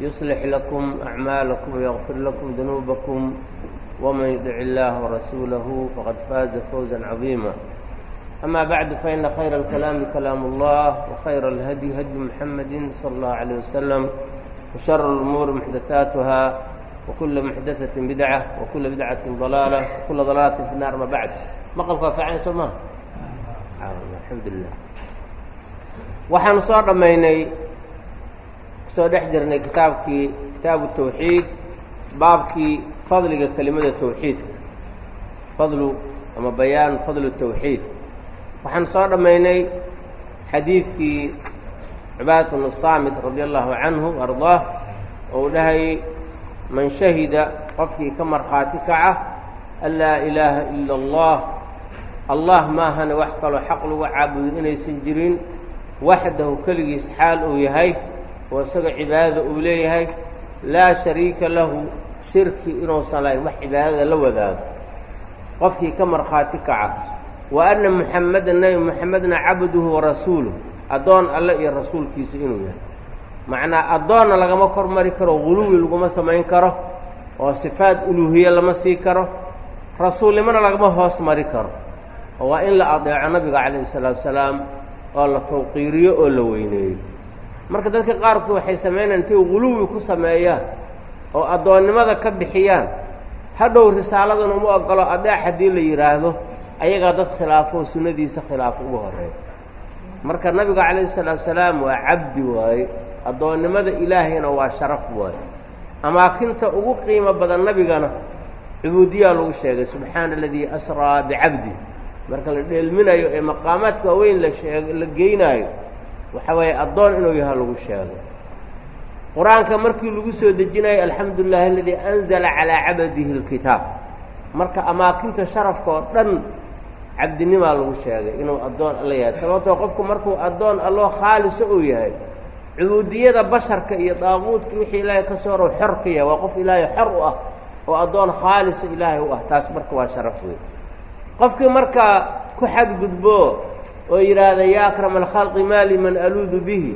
يصلح لكم أعمالكم ويغفر لكم ذنوبكم ومن يطع الله ورسوله فقد فاز فوزا عظيما أما بعد فإن خير الكلام كلام الله وخير الهدي هدي محمد صلى الله عليه وسلم وشر الأمور محدثاتها وكل محدثة بدعة وكل بدعة ضلالة وكل ضلالة في النار ما بعد مقلka fiican soo ma alxamdulilah waxaanu soo dhammaynay soo dhex jirnay kitaabkii kitaabu tawxiid baabkii fadliga kelimada tawxiidka. Fadlu ama bayaan fadlu tawxiid. Waxaanu soo dhammaynay xadiidkii cibaadat bnu saamit radi allahu canhu ardaah oo uu dhahayay man shahida qofkii ka markhaati kaca an laa ilaaha ila allah allah maahane wax kaloo xaq lagu caabudo inaysan jirin waxdahu keligiis xaal uu yahay oo isaga cibaadada uu leeyahay laa shariika lahu shirki inuusan lahayn wax cibaadada la wadaago. Qofkii ka markhaati kaca wa anna muxammedan nebi muxamedna cabduhu wa rasuuluh addoon alle iyo rasuulkiisa inuu yahay. Macnaa addoonna lagama kor mari karo guluwi laguma samayn karo oo sifaad uluuhiye lama sii karo rasuulnimona lagama hoos mari karo. Oo waa in la adeeco nabiga calayhi salaatu salaam oo la tawqiiriyo oo la weyneeyo marka dadka qaarkood waxay samaynayan intay guluwi ku sameeyaan oo addoonnimada ka bixiyaan hadhow risaaladana uma ogolo adeex haddii la yidhaahdo ayagaa dad khilaafo oo sunnadiisa khilaafo ugu horreeya. Marka nabiga calayhi salaatu salaam waa cabdi waaye addoonnimada ilaahayna waa sharaf waaye. Amaakinta ugu qiimo badan nabigana cubuudiyaa lagu sheegay subxaana aladii asraa bicabdi marka la dheelminayo ee maqaamaadka waaweyn la sheeg la geynaayo waxa weeye addoon inuu yaha lagu sheegay qur'aanka markii lagu soo dejinayo alxamdu lilahi aladii anzala calaa cabadihi اlkitaab marka amaakinta sharafka oo dhan cabdinimaa lagu sheegay inuu addoon alla yahay. Sababtoo qofku markuu addoon alloo khaalisa uu yahay cubuudiyada basharka iyo daaquudka wixii ilaahay ka soo horow xor ka yahay waa qof ilaahay xor u ah oo addoon khaalisa ilaahay u ah. Taas marka waa sharaf wey qofkii markaa ku xadgudbo oo yidhaahda yaa akrama alkhalqi maa liman aluudu bihi.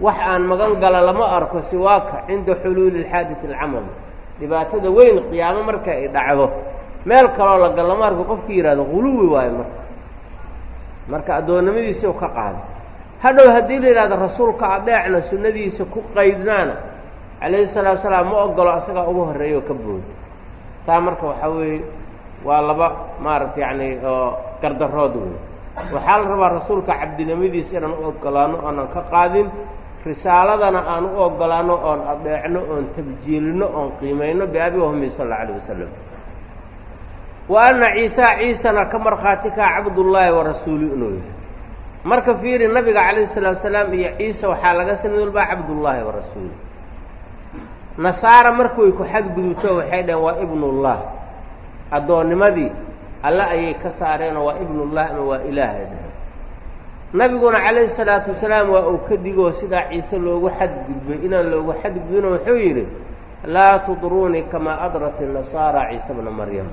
Wax aan magan gala lama arko siwaaka cinda xuluuli alxaadati alcamal. Dhibaatada weyn qiyaamo marka ay dhacdo. Meel kaloo la gal lama arko qofkii yidhahdo guluwi waayo marka. Marka addoonnimadiisi u ka qaaday hadhow haddii la yidhahdo rasuulka adeecna sunnadiisa ku qaydnaana calayhi salaatu salaam ma ogolo asagaa ugu horreeya oo ka booda taa marka waxaa weeye waa laba maaragta yacni oo gardarood wey waxaa la rabaa rasuulka cabdinimadiisa inaan u ogolaano oonan ka qaadin risaaladana aan u ogolaano oon adeecno oon tabjiilino oon qiimayno biabi wahmi sal alla alayh wasalam wa anna ciisaa ciisana ka markhaati kaa cabdullaahi wa rasuuli inuu yahay. Marka fiiri nabiga calayhi salaatu salaam iyo ciise waxaa laga sanad walbaa cabdullaahi wa rasuuli. Nasaara marku ay ku xadgudubto waxay dhaheen waa ibnullah addoonnimadii alle ayay ka saareenoo waa ibnullah ama waa ilaahay dhaheen nabiguna calayhi salaatu wasalaam waa uu ka digoo sidaa ciise loogu xadgudbay inaan loogu xadgudbino wuxuu yidhi laa tudruunii kamaa adrat inasaara ciise bna maryam.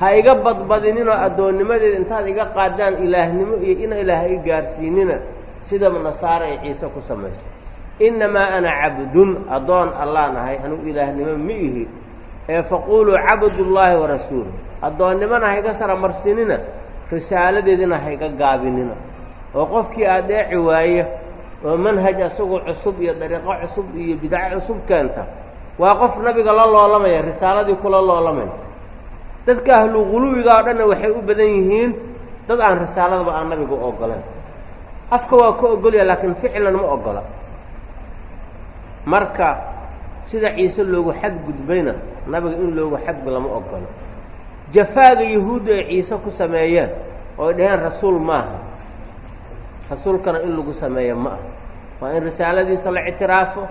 Ha iga badbadininoo addoonnimadeeda intaad iga qaadaan ilaahnimo iyo ina ilaah i gaarsiinina sidaba nasaara ay ciise ku samayso. Innamaa ana cabdun addoon allaan ahay anugu ilaahnimo ma ihi ee faquuluu cabdullaahi wa rasuuluh addoonnimona hayga saramarsinina risaaladeedina hayga gaabinina. Oo qofkii adeeci waaya oo manhaj asagoo cusub iyo dariiqo cusub iyo bidco cusub keenta. Waa qof nabiga la loolamaya risaaladii kula loolamaya dadka ahlu quluwiga oo dhanna waxay u badan yihiin dad aan risaaladaba aan nabiga u ogolayn afka waa ka ogolya laakiin ficlan ma ogola marka sida ciise loogu xadgudbayna nabiga in loogu xadgud lama ogolo jafaaga yahuudda ay ciise ku sameeyeen oo ay dhaheen rasuul maaha rasuulkana in lagu sameeyo ma ah waa in risaaladiisa la ictiraafo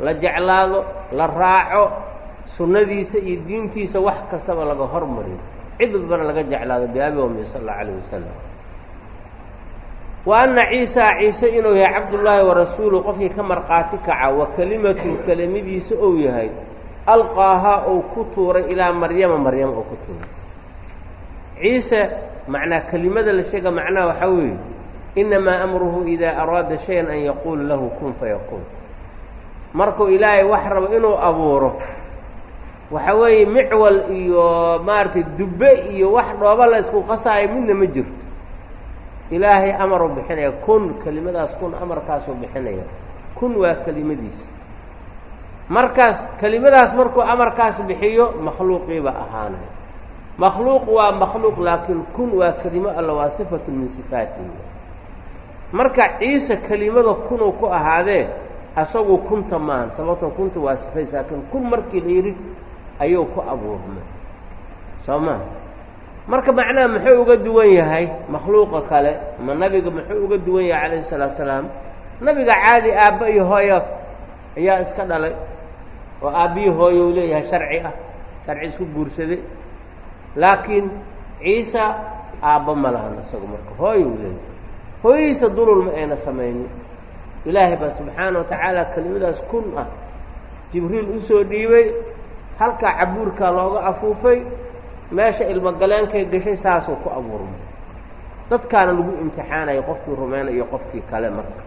la jeclaado la raaco sunnadiisa iyo diintiisa wax kastaba laga hormariyo cid walbana laga jeclaado biabi wami sal allau alayh wasalam wa anna ciisa ciise inuu yahay cabdullaahi warasuulu qofkii ka markhaati kaca wa kelimatu kelimadiisa ou yahay alqaahaa ou ku tuuray ilaa maryama maryama oo ku tuuray ciise macnaa kelimada la sheega macnaha waxaa weeye innamaa amruhu idaa araada shayan an yaquula lahu kun fayakuun markuu ilaahay wax rabo inuu abuuro waxa weeye micwal iyo maaragtay dubbe iyo wax dhooba la isku qasaayo midna ma jirto. Ilaahay amaruu bixinaya kun kelimadaas kun amarkaasuu bixinaya. Kun waa kelimadiisa markaas kelimadaas markuu amarkaas bixiyo makhluuqiiba ahaanay makhluuq waa makhluuq laakiin kun waa kelimo alla waa sifatun min sifaatihi marka ciise kelimada kunuu ku ahaadee asagu kunta maahan sababtoo kunta waa sifays laakiin kun markii la yidhi ayuu ku abuurmay soo maha marka macnaha muxuu uga duwan yahay? Makhluuqa kale ma nabiga muxuu uga duwan yahay calayhi salaatu salaam? Nabiga caadi aabba iyo hooyo ayaa iska dhalay oo aabbiyi hooyo u leeyahay sharci ah sharci isku guursaday laakiin ciisa aabba ma lahan isagu marka. Hooyo u leeyahay. Hooyadiisa dulul ma ayna samaynin. Ilaahay baa subxaana wa tacaala kelimadaas kun ah. Jibriil u soo dhiibay. Halkaa cabuurkaa looga afuufay. Meesha ilmogaleenkay gashay saasuu ku abuurmay. Dadkaana lagu imtixaanaya qofkii rumayna iyo qofkii kale marka.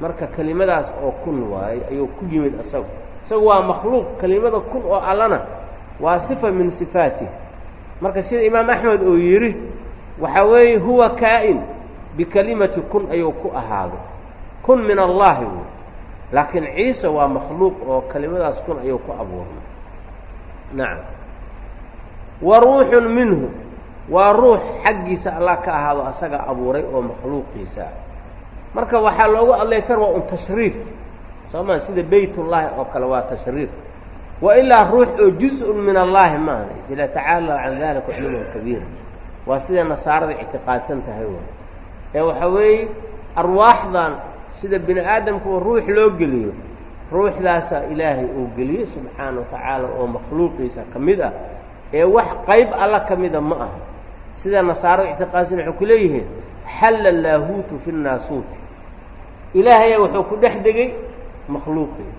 Marka kelimadaas oo kun waaye ayuu ku yimid isagu isagu waa makhluuq. Kelimada kun oo allana waa sifa min sifaatih marka sida imaam axmed uu yidhi waxaa weeye huwa kaa'in bikelimati kun ayuu ku ahaaday kun min allaahi wey laakiin ciise waa makhluuq oo kelimadaas kun ayuu ku abuurnay nacam wa ruuxun minhu. Waa ruux xaggiisa allah ka ahaado asaga abuuray oo makhluuqiisa. Marka waxaa loogu adlayfar waa un tashriif. Soo maa sida beytullaahi oo kale waa tashriif wa ilaa ruux oo juz-un min allaahi maaha ila tacaala can dalika culuman kabiira waa siday nasaarada ictiqaadsan tahay waay ee waxaa weeye arwaaxdan sida bini aadamkuba ruux loo geliyo ruuxdaasaa ilaahay uu geliyey subxaana wa tacaala oo makhluuqiisa ka mid ah. Ee wax qayb alla ka mida ma aha. Sida nasaarada ictiqaadsan waxay ku leeyihiin xalla laahuutu fi nnaasuuti. Ilaahaya wuxuu ku dhex degay makhluuqii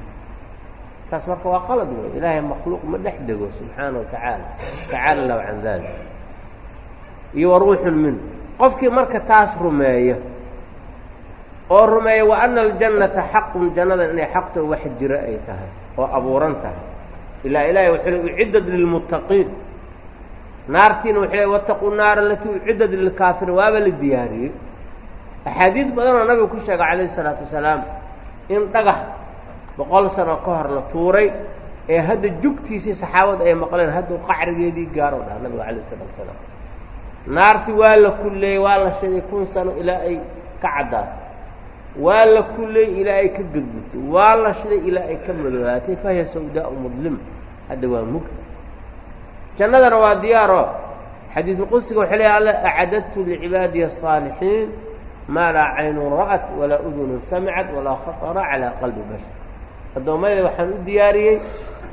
taas marka waa qalad wey. Ilaahay makhluuq ma dhex dego subxaana wa tacaala. Tacaala lahu can dalik iyo wa ruuxun minhu. Qofkii marka taas rumeeya oo rumeeya wa ana aljannata xaqun jannadan inay xaqto wax jiro ay tahay oo abuuran tahay. Ilaa ilahay wuxuu le uciddat lilmuttaqiin. Naartiina wuxuu le wattaquu naara alatii uciddat lilkaafiriin waaba la diyaariyey. Axaadiid badanoo nabigu ku sheega calayhi isalaatu wasalaam in dhagax boqol sano ka hor la tuuray ee hadda jugtiisii saxaabada ay maqleen hadduu qacrigeedii gaaro dhaha nabigu calayh isalaatu wasalaam naarti waa la kulleeyey waa la sheegay kun sano ilaa ay ka caddaato waa la kulleeyey ilaa ay ka gedgutay waa la shiday ilaa ay ka madoobaatay fahiya sawdaau mudlima hadda waa mugdi jannadana waa diyaaro xadiidulqudsiga waxay leehay alla acadadtu licibaadiya الصaalixiin maa laa caynun ra'at walaa udunun samicad walaa khaطara calaa qalbi bashar addoommadeyda waxaan u diyaariyey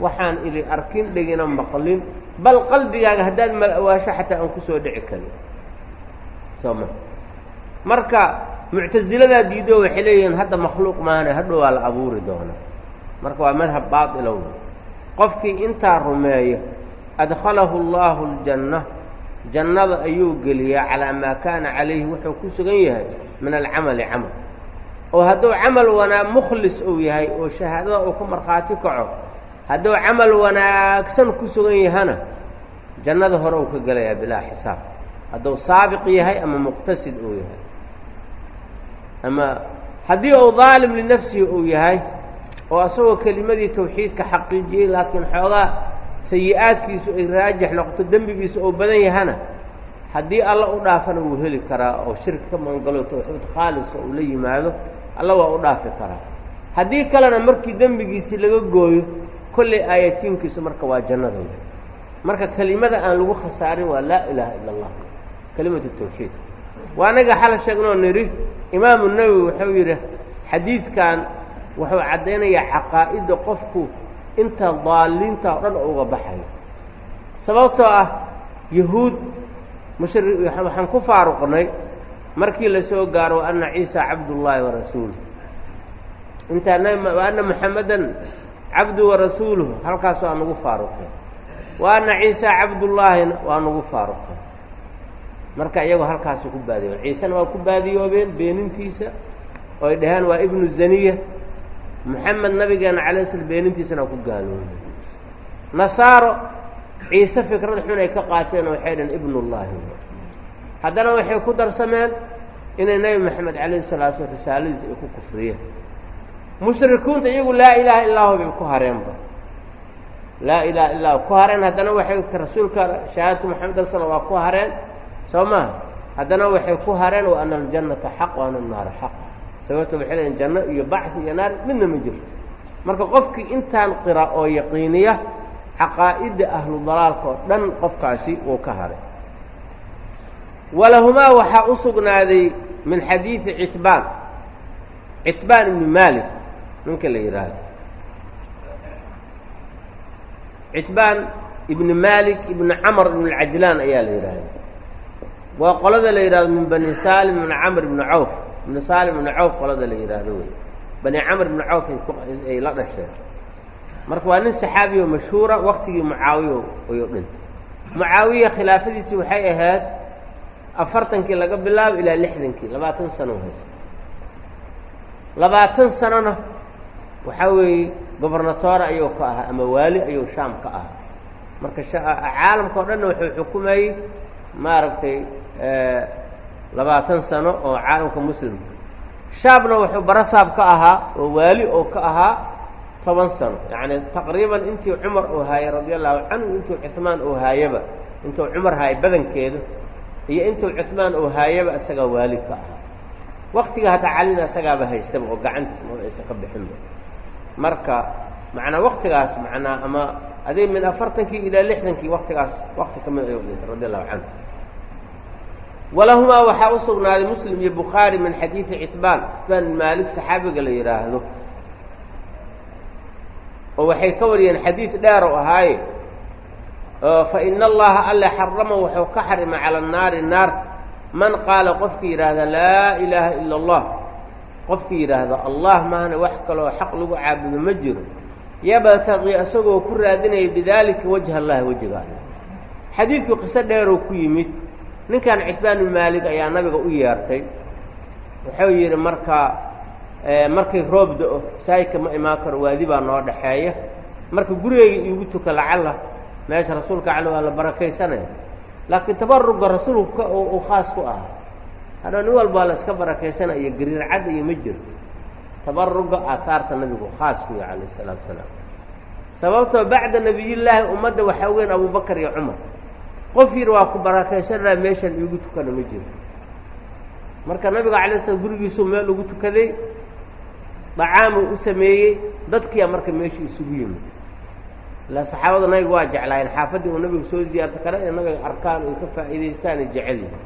waxaan ili arkin dhegina maqlin bal qalbigaaga haddaad mal awaasho xataa aan ku soo dhici karin soo ma. Marka muctasiladaa diido waxay leeyihiin hadda makhluuq maahane hadhow waa la abuuri doonaa. Marka waa madhab baailow qofkii intaa rumeeya adkhalahu allaahu aljanna. Jannada ayuu geliyaa calaa maa kaana calayhi wuxuu ku sugan yahay min alcamali camal oo hadduu camal wanaa mukhlis uu yahay oo shahaadada uu ku markhaati kaco hadduu camal wanaagsan ku sugan yahana jannada hore uu ka gelayaa bilaa xisaab. Hadduu saabiq yahay ama muqtasid uu yahay. Ama haddii uu daalim linafsihi uu yahay oo asagoo kelimadii tawxiidka xaqiijiyey laakiin xoogaa sayi-aadkiisu ay raajix noqoto dembigiisa oo badan yahana haddii alla u dhaafana wuu heli karaa oo shirki ka mangalo tawxiid khaalisa uu la yimaado alla waa u dhaafi karaa. Haddii kalena markii dembigiisii laga gooyo kollay aayatiinkiisu marka waa jannada wey marka kelimada aan lagu khasaarin waa laa ilaaha ila allah kelimatu tawxiid. Waa anaga xala sheegnoo nidhi imaamu nawowi wuxuu yidhi xadiidkan wuxuu caddaynayaa caqaa'idda qofku inta daaliinta o dhan uga baxayo. Sababtoo ah yahuud mushri waxaan ku faaruqnay markii la soo gaaro wa anna ciisa cabdullaahi wa rasuuluh intaa wa anna muxammedan cabdu wa rasuuluhu halkaas waa nagu faaruqay wa anna ciisa cabdullaahina waa nagu faaruqay marka iyagoo halkaasu ku baadiyoobeen ciisena waa ku baadiyoobeen beenintiisa. Oo ay dhaheen waa ibnu zaniya. Moxamed nabigeena calay slam beenintiisana ku gaaloobeen. Nasaaro ciise fikrad xun ay ka qaateen oo waxay dhaheen ibnullaahi haddana waxay ku darsameen inay nebi moxamed calayhi salatu slam risaaladiisa ay ku kufriyeen. Mushrikuunta iyagu laa ilaaha illaahu bay ku hareenba laa ilaha illahu ku hareen haddana waxay rasuulka shahaadatu moxamed al slam waa ku hareen. Soo maha haddana waxay ku hareen wa ana aljannata xaq wa ana annaara xaq sababto waxay leeyiin janno iyo bacdi iyo naar midna ma jirto. Marka qofkii intaan qira oo yaqiiniya caqaa'idda ahlu dalaalka oo dhan qofkaasi wuu ka haray walahumaa waxaa u sugnaaday min xadiidi citbaan. Citbaan ibni maalik ninka la yidhaahdo citbaan ibni maalik ibni camr ibn alcajlaan ayaa la yidhaahda waa qolada la yidhahdo min bani salim ibni camr ibni cawf. Ibni salim ibni cawf qolada la yidhaahdo wey. Bani camr ibni cawf ay la dhasheen marka waa nin saxaabiyo mashhuura waktigii mucaawiya ayuu dhintay. Mucaawiya khilaafadiisii waxay ahayd afartankii laga bilaabo ilaa lixdankii labaatan sano haysta labaatan sanona waxaa weeye gobernatoore ayuu ka ahaa ama waali ayuu shaam ka ahaa. Marka caalamka o dhanna wuxuu xukumayey maaragtay labaatan sano oo caalamka muslimka shaamna wuxuu barasaab ka ahaa oo waali oo ka ahaa toban sano. Yacni taqriiban intii cumar uu haayey radia allahu canhu intuu cuhmaan uu haayaba intuu cumar haayay badankeeda iyo intuu cuhmaan uu haayaba isagaa waali ka ahaa. Waktiga hadda calina isagaaba haystaba oo gacantiis aysan ka bixinba marka macnaa waktigaas macnaa ama adig min afartankii ilaa lixdankii waktigaas wakti ka mid ayuu dhintay radi allahu canhu. Walahumaa waxaa u sugnaaday muslim iyo bukhaari min xadiidi citbaan. Citbaan bin maalik saxaabiga la yidhaahdo oo waxay ka wariyeen xadiid dheer oo ahaaye fa ina allaha alle xarama wuxuu ka xarimay cala annaari naarta man qaala qofkii yidhaahda laa ilaaha ila allah. Qofkii yidhaahda allah maahna wax kaloo xaq lagu caabudo ma jiro. Yabtaqii isagoo ku raadinaya bidaalika wajha allahi wejiga alle xadiidkii qiso dheeroo ku yimid. Ninkan citbaan bin maalik ayaa nabiga u yeertay. Wuxuu yidhi markaa markay roob da'o saayidka ma imaan karo waadi baa noo dhaxeeya marka gurigeyga iigu tuka lacalla meesha rasuulka cali waa la barakaysanaya laakiin tabaruga rasuulka uu khaas ku ahaa. Hadha nin walbaa la iska barakaysanaya iyo gariir cadda iyo ma jiro. Tabaruga aahaarta nabigu khaas ku calayh isalaatu wasalaam sababtoo bacda nebiyillaahi ummadda waxaa weyn abubakar iyo cumar. Qof yidhi waa ku barakaysanaa meeshan iigu tukana ma jiro. Marka nabiga calay slam gurigiisuu meel ugu tukaday dacaamuu u sameeyey dadkiia marka meesha isugu yimid ilaa saxaabada nabiga waa jeclaayeen xaafaddii uu nabiga soo ziyaarta kale inay nabiga arkaan oy ka faa'iidaystaan ay jecel yihiin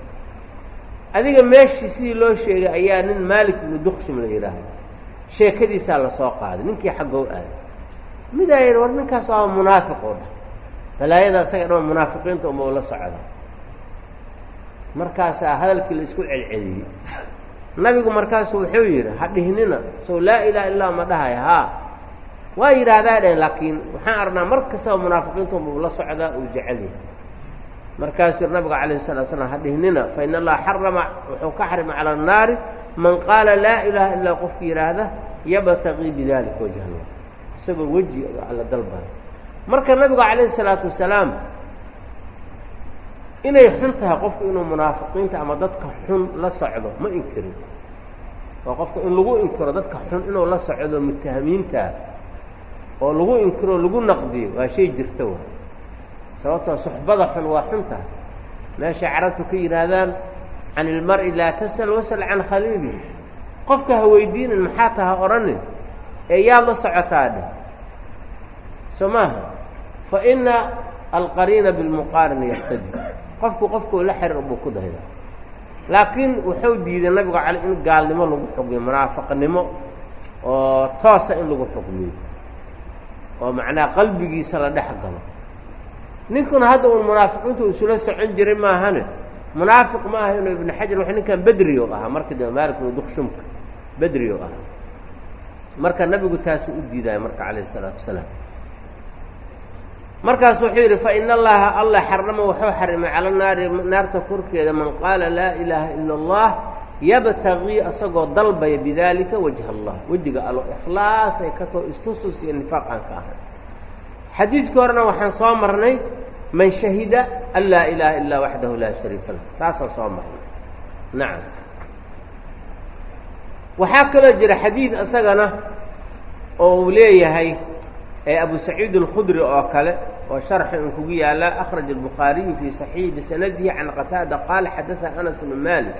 adiga meeshii sidii loo sheegay ayaa nin maalik ibnu dukshim la yidhaahdo sheekadiisaa la soo qaaday ninkii xaggoo aaday midaa yidhi war ninkaas waa munaafiq oo dhah balaayada isaga dhan munaafiqiinta uma la socda markaasaa hadalkii la isku celceliyey nabigu markaasu wuxuu yidhi ha dhihnina sow laa ilaha illah ma dhahaya haa waa yidhaahdaa dhehen laakiin waxaan arnaa mar kastaba munaafiqiinta uma la socdaa uu jecel yahay. Markaasuu nabiga calayhi salatu slam ha dhihnina fa in allaha xarama wuxuu ka xarimay cala annaari man qaala laa ilaaha illaa qofki yidhaahda yabtaqii bidalika wajhalla isagoo weji alla dalbaya marka nabigu calayhi salaatu wasalaam inay xun tahay qofku inuu munaafiqiinta ama dadka xun la socdo ma inkirin oo qofka in lagu inkiro dadka xun inuu la socdo mutahamiintaa oo lagu inkiro lagu naqdiyo waa shay jirta wa. Sababtoo suxbada xun waa xun tahay meeshay carabtu ka yidhaahdaan can ilmar-i laa tasal wasal can khaliilihi qofka ha weydiinin maxaa taha odhanin ee yaad la socotaa dheh soo maaha fa ina alqariina bilmuqaarini yaqtadi. Qofku qofkuu la xiriir buu ku dayda laakiin wuxuu diiday nabigu cale in gaalnimo lagu xogiyo munaafiqnimo oo toosa in lagu xukmiyo oo macnaha qalbigiisa la dhex galo. Ninkuna hadda uun munaafiqiintu isula socon jiray maahane. Munaafiq ma aha inuu ibnu xajar wax ninkan bedri oo ahaa. Markii dambe maalik bnu dukshumka bedri oo ahaa. Marka nabigu taasu u diidaya marka calayh isalaatu wasalaam. Markaas wuxuu yidhi fa in allaha allah xarama wuxuu xarimay cala naari naarta korkeeda man qaala laa ilaaha ila allah yabtagii asagoo dalbaya bidalika wajha allah wejiga allo ikhlaas ay ka too istustus iyo nifaaq aan ka ahay xadiidkii horena waxaan soo marnay man shahida an laa ilaaha ilaa waxdahu laa shariika lah taasaan soo marnay nacam waxaa kaloo jira xadiid isagana oo uu leeyahay abu saciid اlkhudri oo kale oo sharxi un kugu yaala akraj الbukhaariyu fii صaxiixi bisanadihi can qataada qaala xadaثa anas bnu malik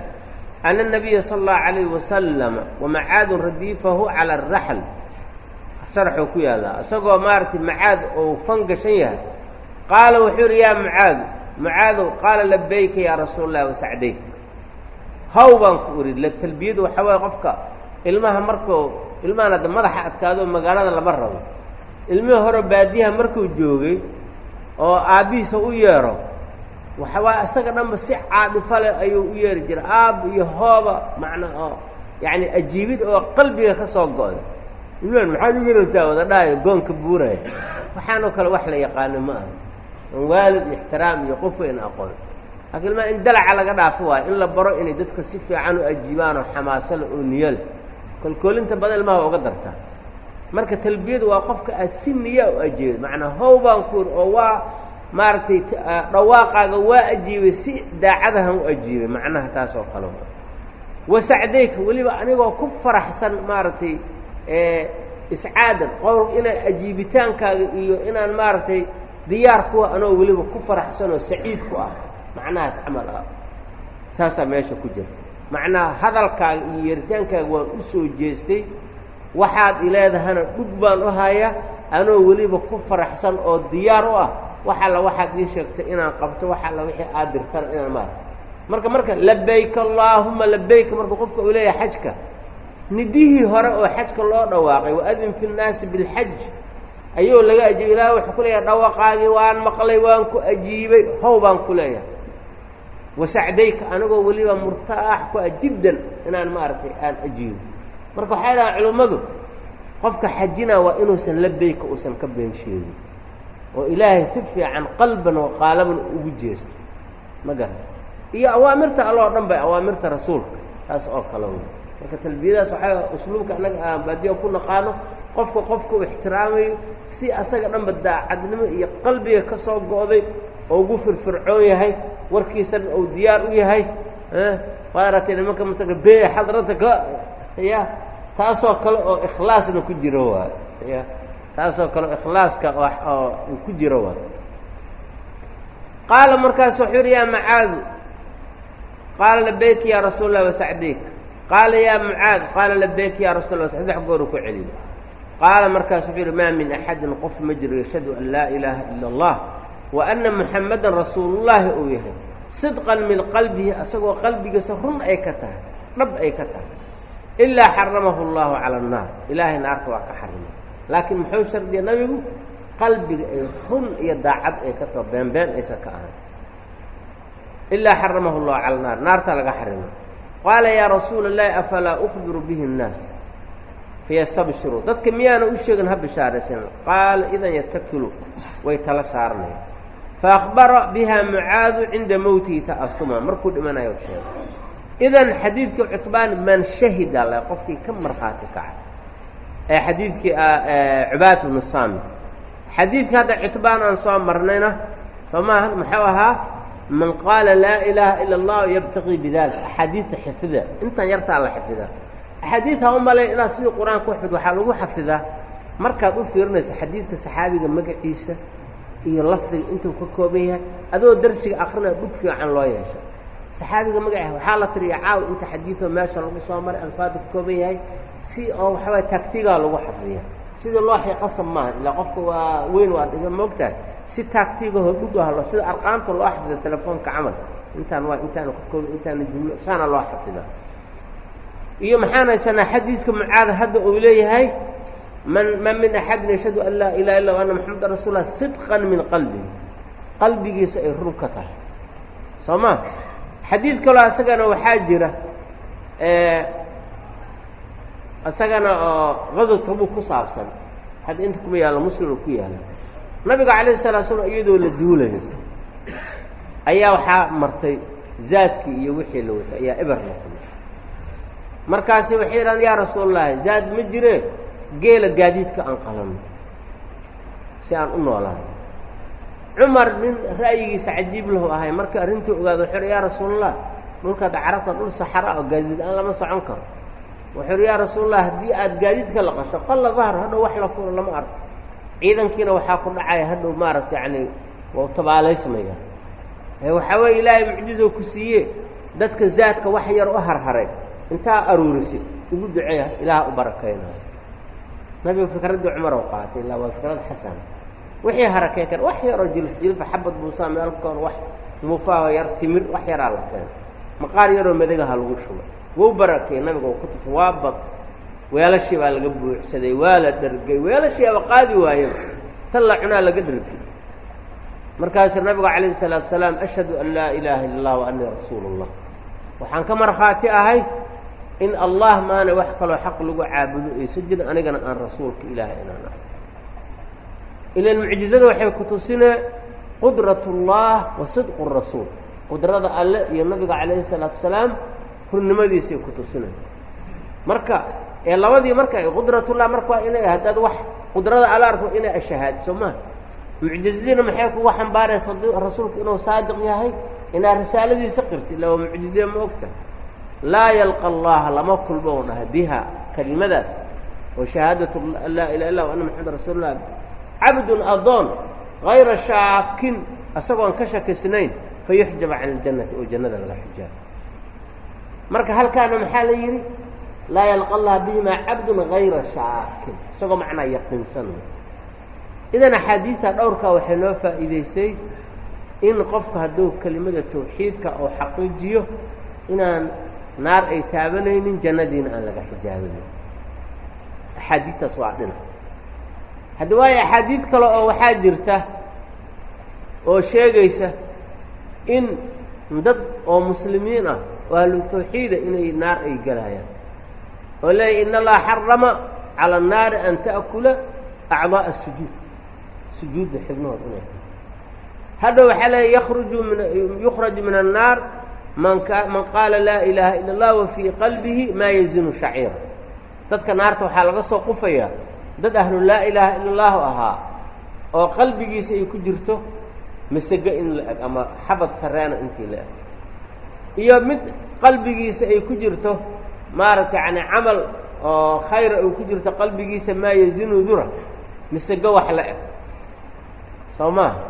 ana الnabiya salى اllahu عalayh wasalam wamacaadun radiifahu calى الraxl sharxuu ku yaallaa isagoo maaragtay macaad ou fan gashan yahay qaala wuxuu yidhi yaa mucaadu mucaadow qaala labayka yaa rasuul اlah wasacdayk haw baan ku urid la talbiyadu waxaa waaye qofka ilmaha markuu ilmahan hadda madaxa adkaado magaalada lama rabo ilmihii hore baadiyaha markuu joogay oo aabbihiisa u yeedho waxa waaye isaga dhanba si caadifo leh ayuu u yeeri jiray. Aab iyo hooba macna oo yacni ajiibid oo qalbiga ka soo go-day ilmahan maxaad uga rabtaa wada dhahayo goonka buuraya waxaanoo kale wax la yaqaano ma aha. An waalid ixtiraam iyo qof weyn aqoon. Laakiin ilmaha in dalaca laga dhaafo waayo in la baro inay dadka si fiican u ajiibaanoo xamaasole oo niyo leh kolkoolinta badan ilmaha uga dartaa marka talbiyadu waa qofka aad si niyaa u ajiibay macnaa how baan kuur oo waa maaragtay dhawaaqaaga waa ajiibay si daacadahan u ajiibay macnaha taas oo kale wasacdayka weliba anigoo ku faraxsan maaragtay iscaadan qowl inaan ajiibitaankaaga iyo inaan maaragtay diyaar kuwa anoo weliba ku faraxsanoo saciid ku ah macnahaas camal ah. Saasaa meesha ku jira. Macnaha hadalkaaga iyo yeeritaankaaga waan u soo jeestay waxaad ileedahana dhug baan u haya anoo weliba ku faraxsan oo diyaar u ah wax alla waxaad ii sheegtay inaan qabto wax alla wixii aad dirtana inaan maara marka marka labayk allaahuma labayka marka qofka uu leeyahay xajka. Nidihii hore oo xajka loo dhawaaqay waadin fi nnaasi bilxaj ayuu laga ajiibay. Ilaah wuxuu ku leeyahay dhawaqaagii waan maqlay waan ku ajiibay. How baan ku leeyahay. Wasacdayka anigoo weliba murtaax ku ah jiddan inaan maaragtay aan ajiibo marka waxay dhahaan culimmadu qofka xajina waa inuusan labayka uusan ka been sheegin oo ilaahay si fiican qalban oo qaalaban ugu jeesto. Ma garan iyo awaamirta alla oo dhan bay awaamirta rasuulka taas oo kale wey marka talbiyadaas waxaa usluubka annaga aan baadiya ku naqaano qofka qofka u ixtiraamayo si asaga dhanba daacadnimo iyo qalbiga ka soo go'day oo ugu firfircoon yahay warkiisana uu diyaar u yahay waad aratay nimanka masaka be xadrataka ya taasoo kale oo ikhlaasna ku jiro waayo ya taasoo kale ikhlaaska oo uu ku jiro waayo qaala markaas wuxuu yidhi yaa macaadu qaala labayka ya rasuul lah wasacdayk qaala yaa mucaad qaala labayka ya rasul la saddex gooru ku celiyo qaala markaas wuxuu yidhi maa min axadin qof ma jiro yashhadu an laa ilaaha ila allah wa anna muxammadan rasuulullaahi uu yahay. Sidqan min qalbihi asagoo qalbigiisa run ay ka tahay dhab ay ka tahay. Ilaa xaramahu allahu cala annaar ilaahay naarta waa ka xarimay laakiin muxuu shardiya nabigu? qalbiga ay run iyo daacad ay ka tao beenbeen aysan ka ahayn. Ilaa xaramahu llahu cala naar. Naartaa laga xarima qaala yaa rasuula اllahi afalaa ukbiru bihi اnnaas fayastabshiruu dadka miyaana u sheegin ha bishaaraysan qaala idan yatakilu way tala saaranayaan faakbara biha mucaadu cinda mowtihi ta'asuma markuu dhimanayo sheegay. Idan xadiidkii cutbaan man shahida le qofkii ka markhaati kaca xadiidkii cubaad bnu saami xadiidka hadda cutbaan aan soo marnayna soo maaha muxuu ahaa man qaala laa ilaaha ila اllah yabtaqii bidalik axaadiidta xifida intan yartaa la xafidaa axaadiid ha u malayn inaad sidii qur'aanka uxid waxaa lagu xafidaa markaad u fiirinayso xadiidka saxaabiga magaciisa iyo lafdiga intuu ka kooban yahay adoo darsiga akrinaya dhug fiican loo yeesho. Saxaabiga magaciisa waxaa la tiriya caaw inta xadiidoo meesha lagu soo maray alfaada ka kooban yahay si oo waxaway taagtigaa lagu xafidiya sidii looxii qasab maaha ilaa qofka waa weyn waa dhiga moogtahay. Si taagtigaho dhug ahlo sida arqaamta loo xafido telefoonka camal intaan waa intaana ka kooban intaana jumlo saana loo xafida iyo maxaan xadiiska mucaada hadda uu leeyahay man ma min axadin yashhadu an laa ilaha illa ana maxamadan rasul lah sidqan min qalbihi qalbigiisa ay run ka tahay. Soo ma? Xadiid kaloo asagana waxaa jira isagana oo qazw tabuk ku saabsan hadda inta kuma yaallo muslim ku yaalla nabiga calayhi salaa slam iyadoo la duulayo ayaa waxaa martay zaadkii iyo wixii la watay ayaa eber kulay markaasi waxay idhahan yaa rasuul allahi zaad ma jire geela gaadiidka aan qalanno si aan u noolaano cumar nin ra'yigiisa cajiib lahu ahay marka arrintii ogaada wuxuu yaa rasuulallah dhulkaad carabta dhul saxara oo gaadiid aan lama socon karo wuxuu uhi yaa rasuulallah haddii aad gaadiidka la qasho qalla dahar hadhow wax la furo lama arko. Ciidankiina waxaa ku dhacaya hadhow maaragta yacni waa tabaalaysmaya. Waxaa weeye ilaahay mucjizo ku siiye dadka zaadka wax yar u harharay intaa aruurisid ugu duceeya ilaah u barakaynaas fikraddii cumar oo qaatay illaa waa fikrad xasana wixii harakey keen wax yaroo jilif jilifa xabad buusaa meelkoon wax muufaaho yar timir wax yaraa la keena maqaar yaroo madagaha lagu shubay wou barakeey nabiga ku tufa waa bad weelashii baa laga buuxsaday waa la dhergay weelashii aba qaadi waayaba tan la cunaa laga dhergay markaasuu nabigu calayhi salaatu salaam ashhadu an laa ilaaha illa allah wa anii rasuulu waxaan ka markhaati ahay in allah maana wax kaloo xaq lagu caabudo aysa jirin anigana aan rasuulka ilaahay inaan ahay ilan mucjizada waxay ku tusinee qudrat اllah wa sidqu rasuul. Qudrada alle iyo nabiga calayhi salaatu salaam hurnimadiisay ku tusinay. Marka ee labadii marka qudratullah marka waa inay haddaad wax qudrada arto inay ashahaadiso maa mucjizadiina maxay kugu xambaaraysa rasuulku inuu saadiq yahay? Inaad risaaladiisa qirti illa waa mucjiziya ma ogta? Laa yalqa allaha lama kulmo u dhahay biha kelimadaas oo shahaadatu laa ilaha illa ana maxamed rasuulullah cabdun adoon hayra shaakin isagoon ka shakisnayn fayuxjaba can اljannati oo jannada laga xijaabo marka halkaana maxaa la yidhi? Laa yalqa allaha bihimaa cabdun hayra shaakin isagoo macnaa yaqiinsan idan axaadiidta dhowrkaa waxay noo faa'iidaysay in qofku hadduu kelimada tawxiidka oo xaqiijiyo inaan naar ay taabanaynin jannadiina aan laga xijaabinin. Axaadiidtaas waa dhinac haddi waayo axaadiid kale oo waxaa jirta oo sheegaysa in dad oo muslimiin ah oo ahlu tawxiida inay naar ay galayaan. oo leeya in allaha xarama cala annaari an ta'kula acdaaa sujuud sujuudda xibnahood inay hadha waxaa leeya yaruju miyukhraju min annaar man man qaala laa ilaaha ila allah wa fii qalbihi maa yazinu shaciira. Dadka naarta waxaa laga soo qufayaa dad ahlu laa ilaaha ila allahu ahaa oo qalbigiisa ay ku jirto masego in la eg ama xabad sareena intii la eg iyo mid qalbigiisa ay ku jirto maaragta yani camal oo khayra ay ku jirto qalbigiisa maa yazinu dura masege wax la eg soo maaha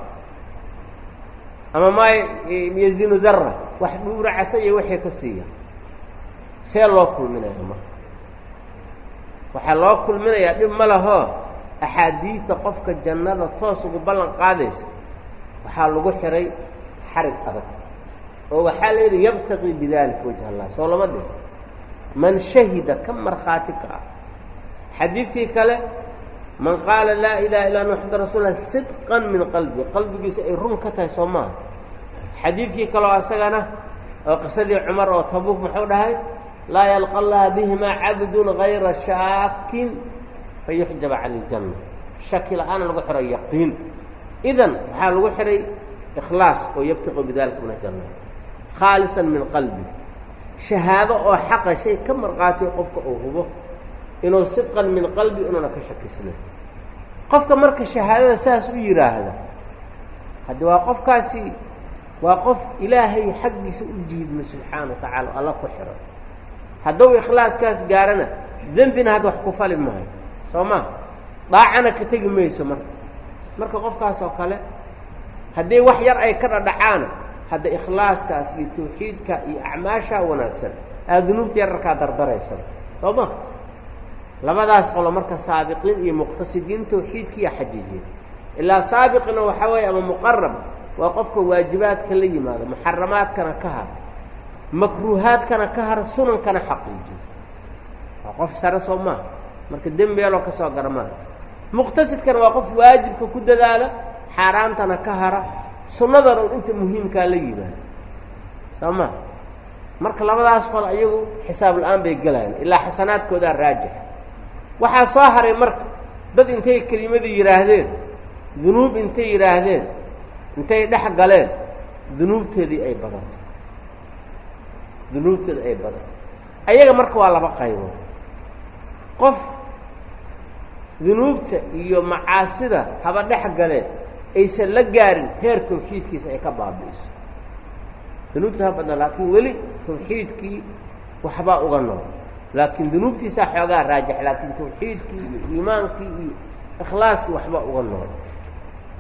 ama maa yazinu dara wax dhuuracasa iyo waxay ka siiya. See loo kulminaya marka waxaa loo kulminayaa dhib ma lahoo axaadiidta qofka jannada toos ugu ballan qaadaysa waxaa lagu xihay xarig adag oo waxaa la yidhi yabtaqii bidalika wajh allah soo lama dhigo. Man shahida ka markhaati ka ah xadiidkii kale man qaala laa ilaha illa ana maxamad rasuullah sidqan min qalbi qalbigiisa ay run ka tahay soo maaha xadiidkii kaleo asagana oo qisadii cumar oo tabuuk muxuu dhahay laa yalqa allaha bihimaa cabdun hayra shaakin fayuxjaba can iljanna shaki la'aana lagu xihay yaqiin. Idan waxaa lagu xihay ikhlaas oo yabtiqu bidalika min aljanna khaalisan min qalbi shahaado oo xaqa shay ka marqaatiyo qofka uu hubo inuu sidqan min qalbi inuuna ka shakisnay qofka marka shahaadada saas u yidhaahda haddi waa qofkaasi waa qof ilaahay xaggiisa u jiidma subxaana wa tacaala alla ku xiro hadduu ikhlaaskaas gaarana dembina hadda wax ku fali maayo soo ma daacana ka tegi mayso marka marka qofkaas oo kale haddii wax yar ay ka dhadhacaana hadda ikhlaaskaas iyo tawxiidka iyo acmaashaa wanaagsan aa dunuubta yararkaa dardaraysan soo ma labadaas qolo marka saabiqiin iyo muqtasidiin tawxiidkiiya xajiijiya ilaa saabiqina waxaa weeye ama muqarab waa qofka waajibaadka la yimaado muxaramaadkana ka har makruuhaadkana ka har sunankana xaqiijiyo waa qof sare soo maaha marka dembeeloo ka soo gara maaha. Muqtasidkana waa qof waajibka ku dadaala xaaraamtana ka hara sunnadana un inta muhiimkaa la yimaado soo maha marka labadaas qol ayagu xisaab la'aan bay gelayaan ilaa xasanaadkoodaa raajix. Waxaa soo haray marka dad intay kelimadii yidhaahdeen dunuub intay yidhaahdeen intay dhex galeen dunuubteedii ay badatay dunuubteeda ay badatay ayaga marka waa laba qaybood. Qof dunuubta iyo macaasida haba dhex galeen aysan la gaarin heer tawxiidkiisa ay ka baabi'iso dunuubtiisa badna laakiin weli tawxiidkii waxbaa uga nool. Laakiin dunuubtiisaa xoogaa raajix laakiin tawxiidkii iyo iimaankii iyo ikhlaaskii waxbaa uga nool.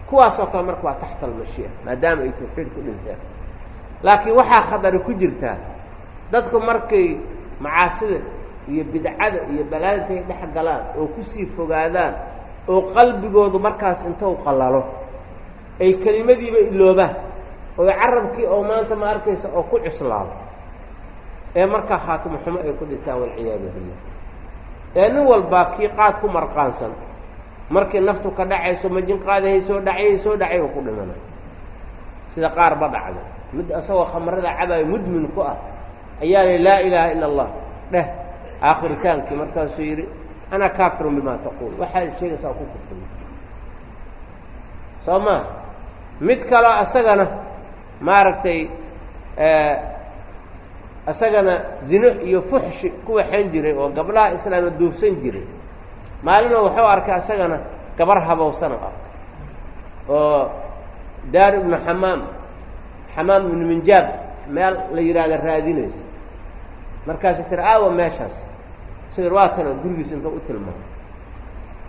Kuwaasoo kale marka waa taxta almashii'a maadaama ay tawxiid ku dhinteen. Laakiin waxaa khatari ku jirtaa dadku markay macaasida iyo bidcada iyo balaada intay dhex galaan oo ku sii fogaadaan oo qalbigoodu markaas intou qallalo ay kelimadiiba iloobaan oo carabkii oo maanta ma arkaysa oo ku cuslaado. Ee markaa khaatimo xumo ay ku dhintaan walciyaadu billah. Ee nin walbaa kii qaad ku marqaansan. Markii naftu ka dhacayso majin qaadahay soo dhacayay soo dhacay oo ku dhimana. Sida qaar ba dhacda mid asagoo khamrada cabaayo mudmin ku ah ayaa li laa ilaaha ila allah. Dheh aakhirikaankii markaasuu yidhi ana kaafirun bimaa taquul. Waxaad sheegaysaa ku kufriy soo maa mid kaloo asagana maaragtay isagana zino iyo fuxshi ku waxayn jiray oo gabdhaha islaama duufsan jiray. Maalinoo wuxuu arkay asagana gabar habowsano ah oo daar ibnu xamaam xamaam ibnu minjaab meel la yidhaahda raadinaysa markaasay tiri aawa meeshaas. Sir waa tanoo gurigiisa inta u tilmaamay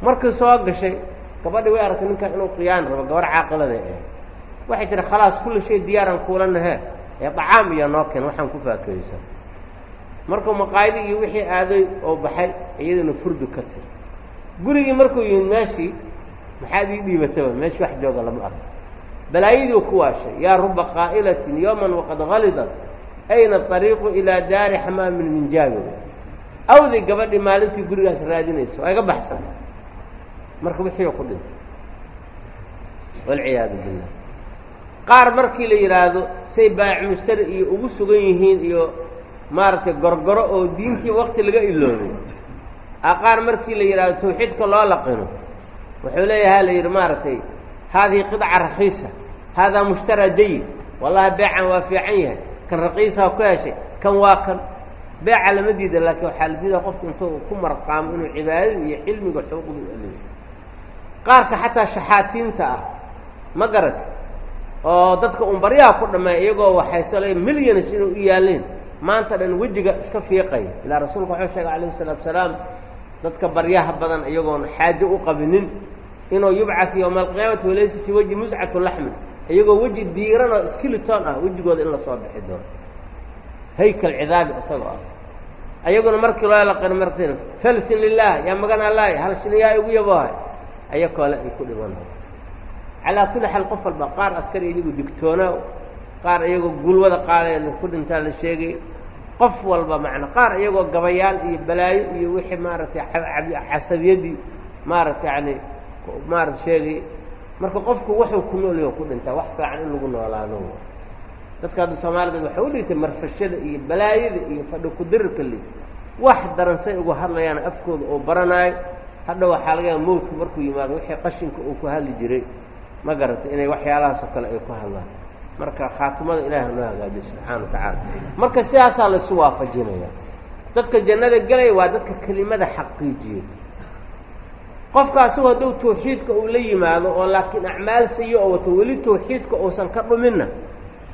markii soo gashay gabadhii way aragtay ninkan inuu qiyaan rabo gabar caaqiladay ahayd waxay tihi khalaas kulli shay diyaaran kuulanahe ee dacaam iyo noo keen waxaan ku faakaysan markuu maqaayadi iyo wixii aaday oo baxay iyaduna furdu ka tiri. Gurigii markuu yimid meeshii maxaad ii dhiibataba meeshii wax jooga lama arko. Balaayadii ku waashay yaa ruba qaa'ilatin yowman waqad halidat ayna ariiqu ilaa daari xamaamin min jaabi awday gabadhii maalintii gurigaas raadinaysa waa iga baxsanta marka wixii ku dhintay. Walciyaadu billah qaar markii la yidhaahdo say baac mushtari iyo ugu sugan yihiin iyo maaragtay gorgoro oo diintii wakti laga iloobay. A qaar markii la yidhaahdo tawxiidka loo laqino wuxuu leeyaha la yidhi maaragtay haadihi qidca rakiisa haadaa mushtara jayid wallahi beecan waa fiican yahay kan raqiisaa ku heshay kan waa kan. Beeca lama diida laakiin waxaa la diida qofku intuu ku marqaamo inuu cibaadada iyo cilmiga xuquuqda u qaarka xataa shaxaatiinta ah ma garata oo dadka un baryaha ku dhammeeya iyagoo waxaysole milyans inuu u yaalleen maanta dhan wejiga iska fiiqaya ilaa rasuulka wuxuu sheegay calayhi salaatu salaam dadka baryaha badan iyagoon xaajo u qabinin inuu yubcad yowma alqiyaamati walaysa fii wejhi muscatu laxmin iyagoo weji diiran oo skiliton ah wejigooda in la soo bixi doono. Haykal cidaabi isagoo ah. Ayaguna markii loo laqin martin falsin lilah yaa magan allahi hal shinayaa igu yaboohay? Ayakoo le ay ku dhimanayo calaa kulli xaal qof walba qaar askari iyagu digtoonaa qaar iyagoo gulwada qaadaya ku dhintaa la sheegay qof walba macna qaar iyagoo gabayaal iyo balaayo iyo wixii maaragtay casabiyadii maaragtay yani maarata sheegay marka qofku wuxuu ku noolyaho ku dhintaa wax fiican in lagu noolaado dadka hadda soomaalida waxay u dhigtay marfashada iyo balaayada iyo fadhi kudirirka li wax daran say ugu hadlayaan afkooda oo baranaayo hadha waxaa laga yaaba mawdku markuu yimaado wixii qashinka uu ku hadli jiray ma garatay inay waxyaalahaas oo kale ay ku hadlaan. Marka khaatimada ilaah noo hagaajiyo subxaana wa tacaala marka sidaasaa laysu waafajinaya. Dadka jannada gelaya waa dadka kelimada xaqiijiyey. Qofka asagoo hadduu tawxiidka uu la yimaado oo laakiin acmaal sayi oo wato weli tawxiidka uusan ka dhuminna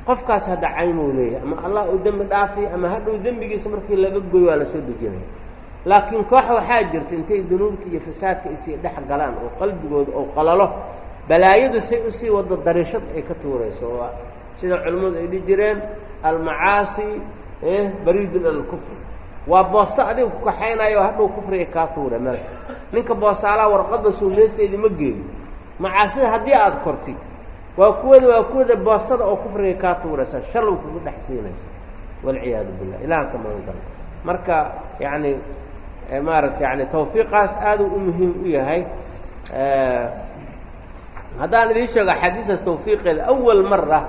qofkaas hadda caynuu leeyahay. Ama allah uu dembi dhaafay ama hadhow dembigiisa markii laga goyo waa la soo dejinaya. Laakiin koox waxaa jirta intay dunuubta iyo fasaadka isii dhex galaan oo qalbigooda oo qalalo balaayadu say u sii wado dariishad ay ka tuurayso sida culimmadu ay dhihi jireen almacaasi bariidun alkufr waa boosto adiga ku kaxaynayo hadhow kufriga kaa tuura meel. Ninka boosaalaha warqadda suumeeseedii ma geeyo macaasida haddii aada kortid waa kuwada waa kuwada boostada oo kufriga kaa tuuraysa shallow kugu dhex siinaysa. Walciyaadu billah. Ilahan ka magan galo marka yacni maarata yani tawfiiqaas aaduu u muhiim u yahay haddaan idiin sheego axaadiistaas tawfiiqeeda awal mara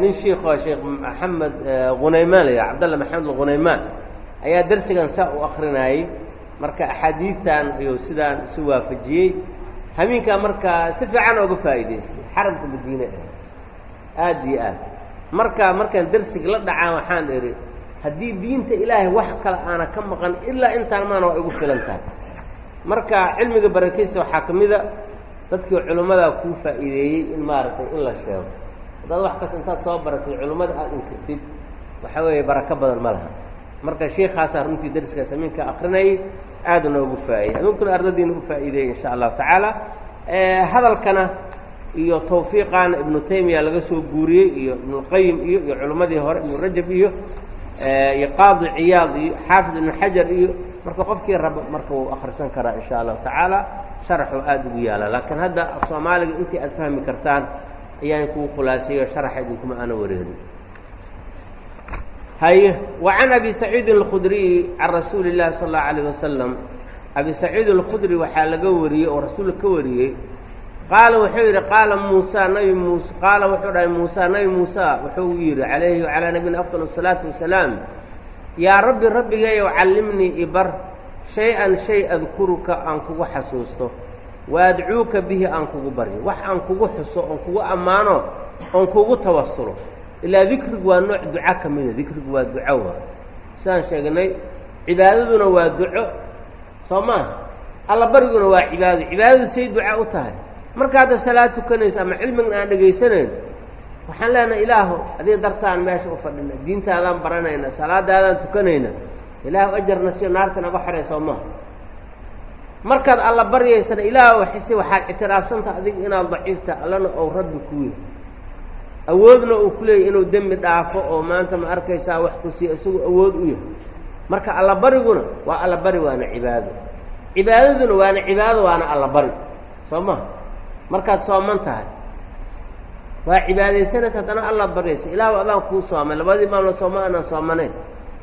nin shiikoo sheekh maxamed hunaymaan la yidhaha cabdalla maxamed hunaymaan ayaa darsigan saa u akrinayey marka axaadiidtan iyo sidaan isu waafajiyey. Habeenkaa markaa si fiican ooga faa'iidaystay xaramka madiine aad iyo aad. Marka markaan darsiga la dhacaan waxaan idhi haddii diinta ilaahay wax kale aana ka maqan ilaa intaan maana waa igu filan tahay. Marka cilmiga barakaysa waxaa ka mida dadkii culimmadaa kuu faa'iideeyey in maaragtay in la sheego. Haddaad wax kas intaad soo baratay culimmada aad inkirtid waxa weeye barako badan ma laha. Marka sheikaasaa runtii darskaas aminka akrinayay aada noogu faa'iday adunkuna ardadiina u faa'iideeyey insha allahu tacaala. Hadalkana iyo tawfiiqaana ibnu taymiya laga soo guuriyey iyo ibnulqayim iyo iyo culimmadii hore ibnu rajab iyo iyo qaadi ciyaad iyo xaafid ibnu xajar iyo marka qofkii raba marka wuu akhrisan karaa insha allahu tacaala sharaxuu aada ugu yaalla. Laakiin hadda af soomaaliga intii aad fahmi kartaan ayaan kuu khulaaseeyo sharaxa idinkuma aana wareegin. Haye wa can abi saciidin alkhudriyi can rasuuli illaahi sala allahu alayh wasalam abi saciid alkhudri waxaa laga wariyey oo rasuulka ka wariyey. Qaala wuxuu yidhi qaala muusaa nabi muuse qaala wuxuu dhahay muusaa nabi muusa. Wuxuu yidhi calayhi wacalaa nabiyina afdal asalaatu wasalaam yaa rabbi rabbigeeyow callimnii ibar shay-an shay adkuruka aan kugu xasuusto. Waadcuuka bihi aan kugu baryo. Wax aan kugu xuso oon kugu ammaano oon kugu tawasulo ilaa dikrigu waa nooc duca ka mida. Dikrigu waa duco waa sidaan sheegnay cibaadaduna waa duco. Soo maaha alla bariguna waa cibaado cibaadadu say duca u tahay. Marka hadda salaad tukanaysa ama cilmigan aan dhegaysanayn waxaan leenahay ilaahu adiga dartaan meesha u fadhina diintaadaan baranayna salaadaadaan tukanayna ilaahu ajarna siyo naarta naga xorey soo maaha markaad alla baryaysana ilaahu xise waxaad ictiraafsanta adiga inaad daciifta allana ou rabbi kuu yahay awoodna uu ku leeyahy inuu dembi dhaafo oo maanta ma arkaysaa wax ku siiyo isagu awood u yahay. Marka allabariguna waa allabari waana cibaado. Cibaadaduna waana cibaado waana allabari soo maha markaad sooman tahay. Waa cibaadaysanaysa haddana allaad baryaysa ilaahu adaan kuu soomay labadii maalmo sooma aanan soomanayn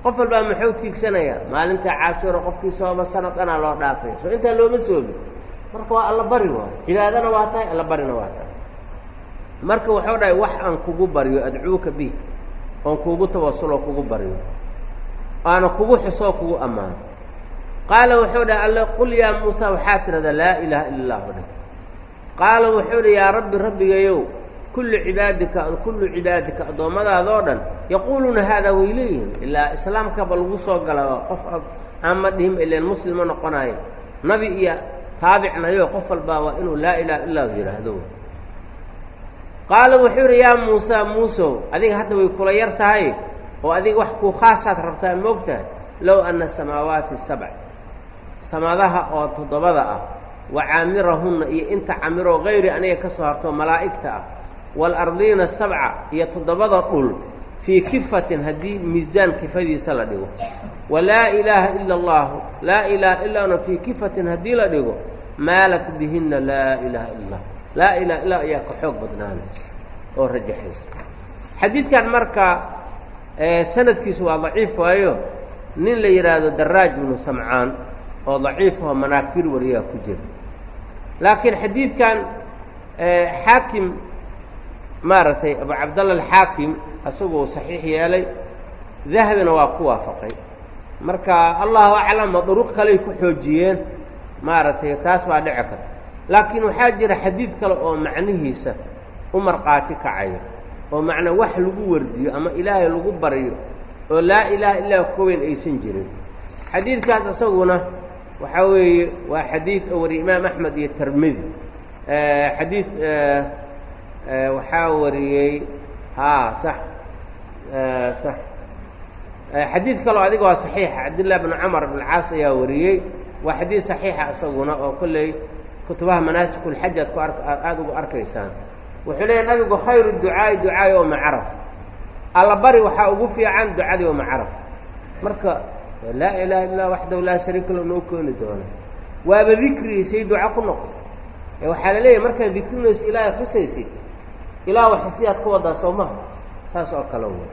qof walbaa muxuu tiigsanayaa maalinta caashuura qofkii sooma sanad dhanaa loo dhaafay. Soo intaa looma soomin marka waa allabari waay. Cibaadana waa tahay allabarina waa tahay. Marka waxuu dhahay wax aan kugu baryo adcuuka bih oon kugu tawasuloo kugu baryo. Aana kugu xusoo kugu ammaano qaala wuxuu dhahay alle qul yaa muusa waxaa tidhahdaa laa ilaaha ila allahu dheh qaala wuxuu dhi yaa rabbi rabbigayow kullu cibaadika kullu cibaadika addoommadaadoo dhan yaquuluuna haadaa way leeyihiin. Ilaa islaamkaba lagu soo gala qof ama dhihin ileen muslima noqonaayo. Nabi iyo taabicnayo qof walbaa waa inuu laa ilaha illahu yidhaahdo qaala wuxuu yidhi yaa muusa muusow adiga hadda way kula yar tahay oo adiga wax kuu khaasaad rabtaa moogtahay low anna samaawaati sabc. Samadaha oo toddobada ah wa caamirahunna iyo inta camiroo hayri aniga ka soo hartoo malaa'igta ah waalardiina sabca iyo toddobada dhul fii kifatin haddii miisaan kifadiisa la dhigo wa laa ilaaha ila allahu laa ilaaha ilaana fii kifatin haddii la dhigo maalat bihinna laa ilaaha illa laa ilaha illa ayaa ka xoog badnaanaysa oo rajaxaysa xadiidkan marka sanadkiisu waa daciif waayo nin la yidhaahdo daraaj bnu samcaan oo daciifahoo manaakir wariyaa ku jira laakiin xadiidkan xaakim maaragtay abu cabdalla alxaakim isaguu saxiix yeelay dahabina waa ku waafaqay. Marka allahu aclama duruq kaley ku xoojiyeen maaragtay taas baa dhici karta. Laakiin waxaa jira xadiid kale oo macnihiisa u markhaati kacayo oo macnaa wax lagu wardiyo ama ilaahay lagu baryo oo laa ilaaha illaa ka weyn aysan jirin. Xadiidkaas isaguna waxaa weeye waa xadiid oo imaam axmed iyo termidi xadiid waxaa wariyey haa sax sax. Xadiid kaloo adiga waa saxiixa cabdillah bn camar bn caas ayaa wariyey. Waa xadiid saxiixa isaguna oo kolley kutubaha manaasikulxaj aad ku ar aada ugu arkaysaan. Wuxuu leeyahy nabigu khayru ducaa'i ducaa'i oo macaraf alla bari waxaa ugu fiican ducadii oo macaraf marka laa ilaaha illaa waxdahu laa shariika lahu noo keeni doona waaba dikrigiisay duca ku noqoto ee waxaa la leeyahay markaad dikrinayso ilaahay xusaysid ilaah waxay sidaad ku waddaa soo maha. Saas oo kale wey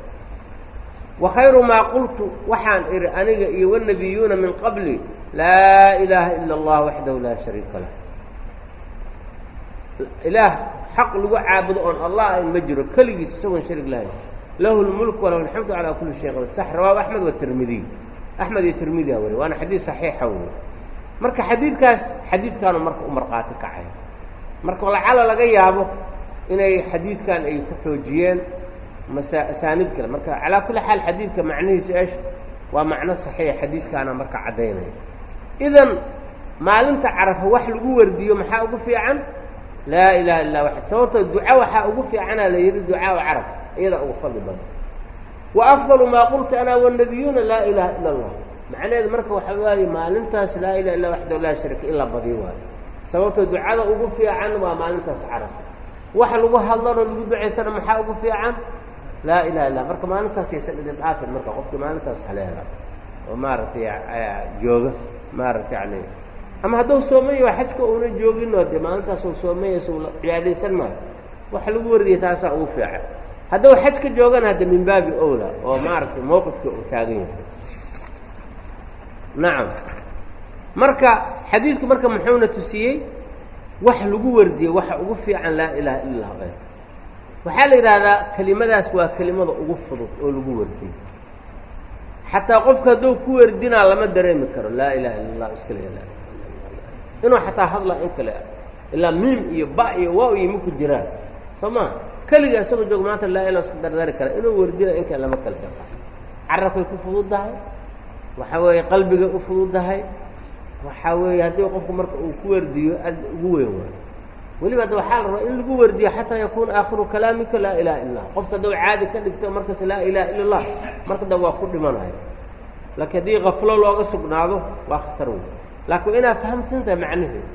wa khayru maa qultu waxaan idhi aniga iyo wanabiyuuna min qabli laa ilaaha ila allah waxdahu laa shariika lah. Ilaah xaq lagu caabudo oon allah ayn ma jiro. Keligiis isagoon sharig lahayn. Lahu lmulk walahu alxamdu calaa kulli shayin qadir. Sax rawaahu axmed watirmidiy axmed iyo tirmidia wari. Waana xadiid saxiixa wey marka xadiidkaas xadiidkaanu marka u markhaati kacay. Marka lacala laga yaabo inay xadiidkan ay ku xoojiyeen masa asaaniid kale marka calaa kulli xaal xadiidka macnihiisu esh waa macno saxiix xadiidkaana marka caddaynaya. Idan maalinta carafa wax lagu wardiyo maxaa ugu fiican? Laa ilaha illa waxad sababtoo duca waxaa ugu fiicanaa la yidhi ducaau caraf iyada ugu fadli badan. Wa afdalu maa qultu ana wanabiyuuna laa ilaha ila allah. Macnaheedu marka waxaa waaye maalintaas laa ilaha illa waxdahu laa sharika in la waayo. Sababtoo ducada ugu fiican waa maalintaas caraf wax lagu hadlanoo lagu ducaysana maxaa ugu fiican? Laa ilaha illa marka maalintaas yaysan idin dhaafin marka qofkii maalintaas haleela oo maaragtay jooga maaragta yani ama hadduu soomaya waa xajka uuna jooginoo dee maalintaas u soomayaysa la cibaadaysan maayo waxa lagu wardiyay taasaa ugu fiican. Hadduu xajka joogana hadda min baabi owla oo maaragtay mowqifka uu taagan yahay. Nacam marka xadiidku marka muxuuna tusiyey wax lagu wardiyey waxa ugu fiican laa ilaha illa lah waxaa la yidhaahdaa kelimadaas waa kelimada ugu fudud oo lagu wardiyey xataa qofka hadduu ku wardinaa lama dareemi karo laa ilaha illa allah iska le inuu xataa hadla in kale ilaa miim iyo ba iyo waaw iyo maku jiraan. Soo ma keliga isagoo joog maanta laa ilah iska dardari kara. Inuu wardina in kale lama yaqaan carabkay ku fududdahay waxaa weeye qalbigay u fududdahay waxaa weeye haddii qofku marka uu ku wardiyo aad ugu weyn waayo weliba hadda waxaa la rabaa in lagu wardiyo xataa yakuuna aakhiru kalaamika laa ilaha illa lah qofka haddaw caadi ka dhigto markas laa ilaha illa allah marka da waa ku dhimanayo laakiin haddii kaflo looga sugnaado waa khatar wey laakiin inaad fahamsantahay macnaheeda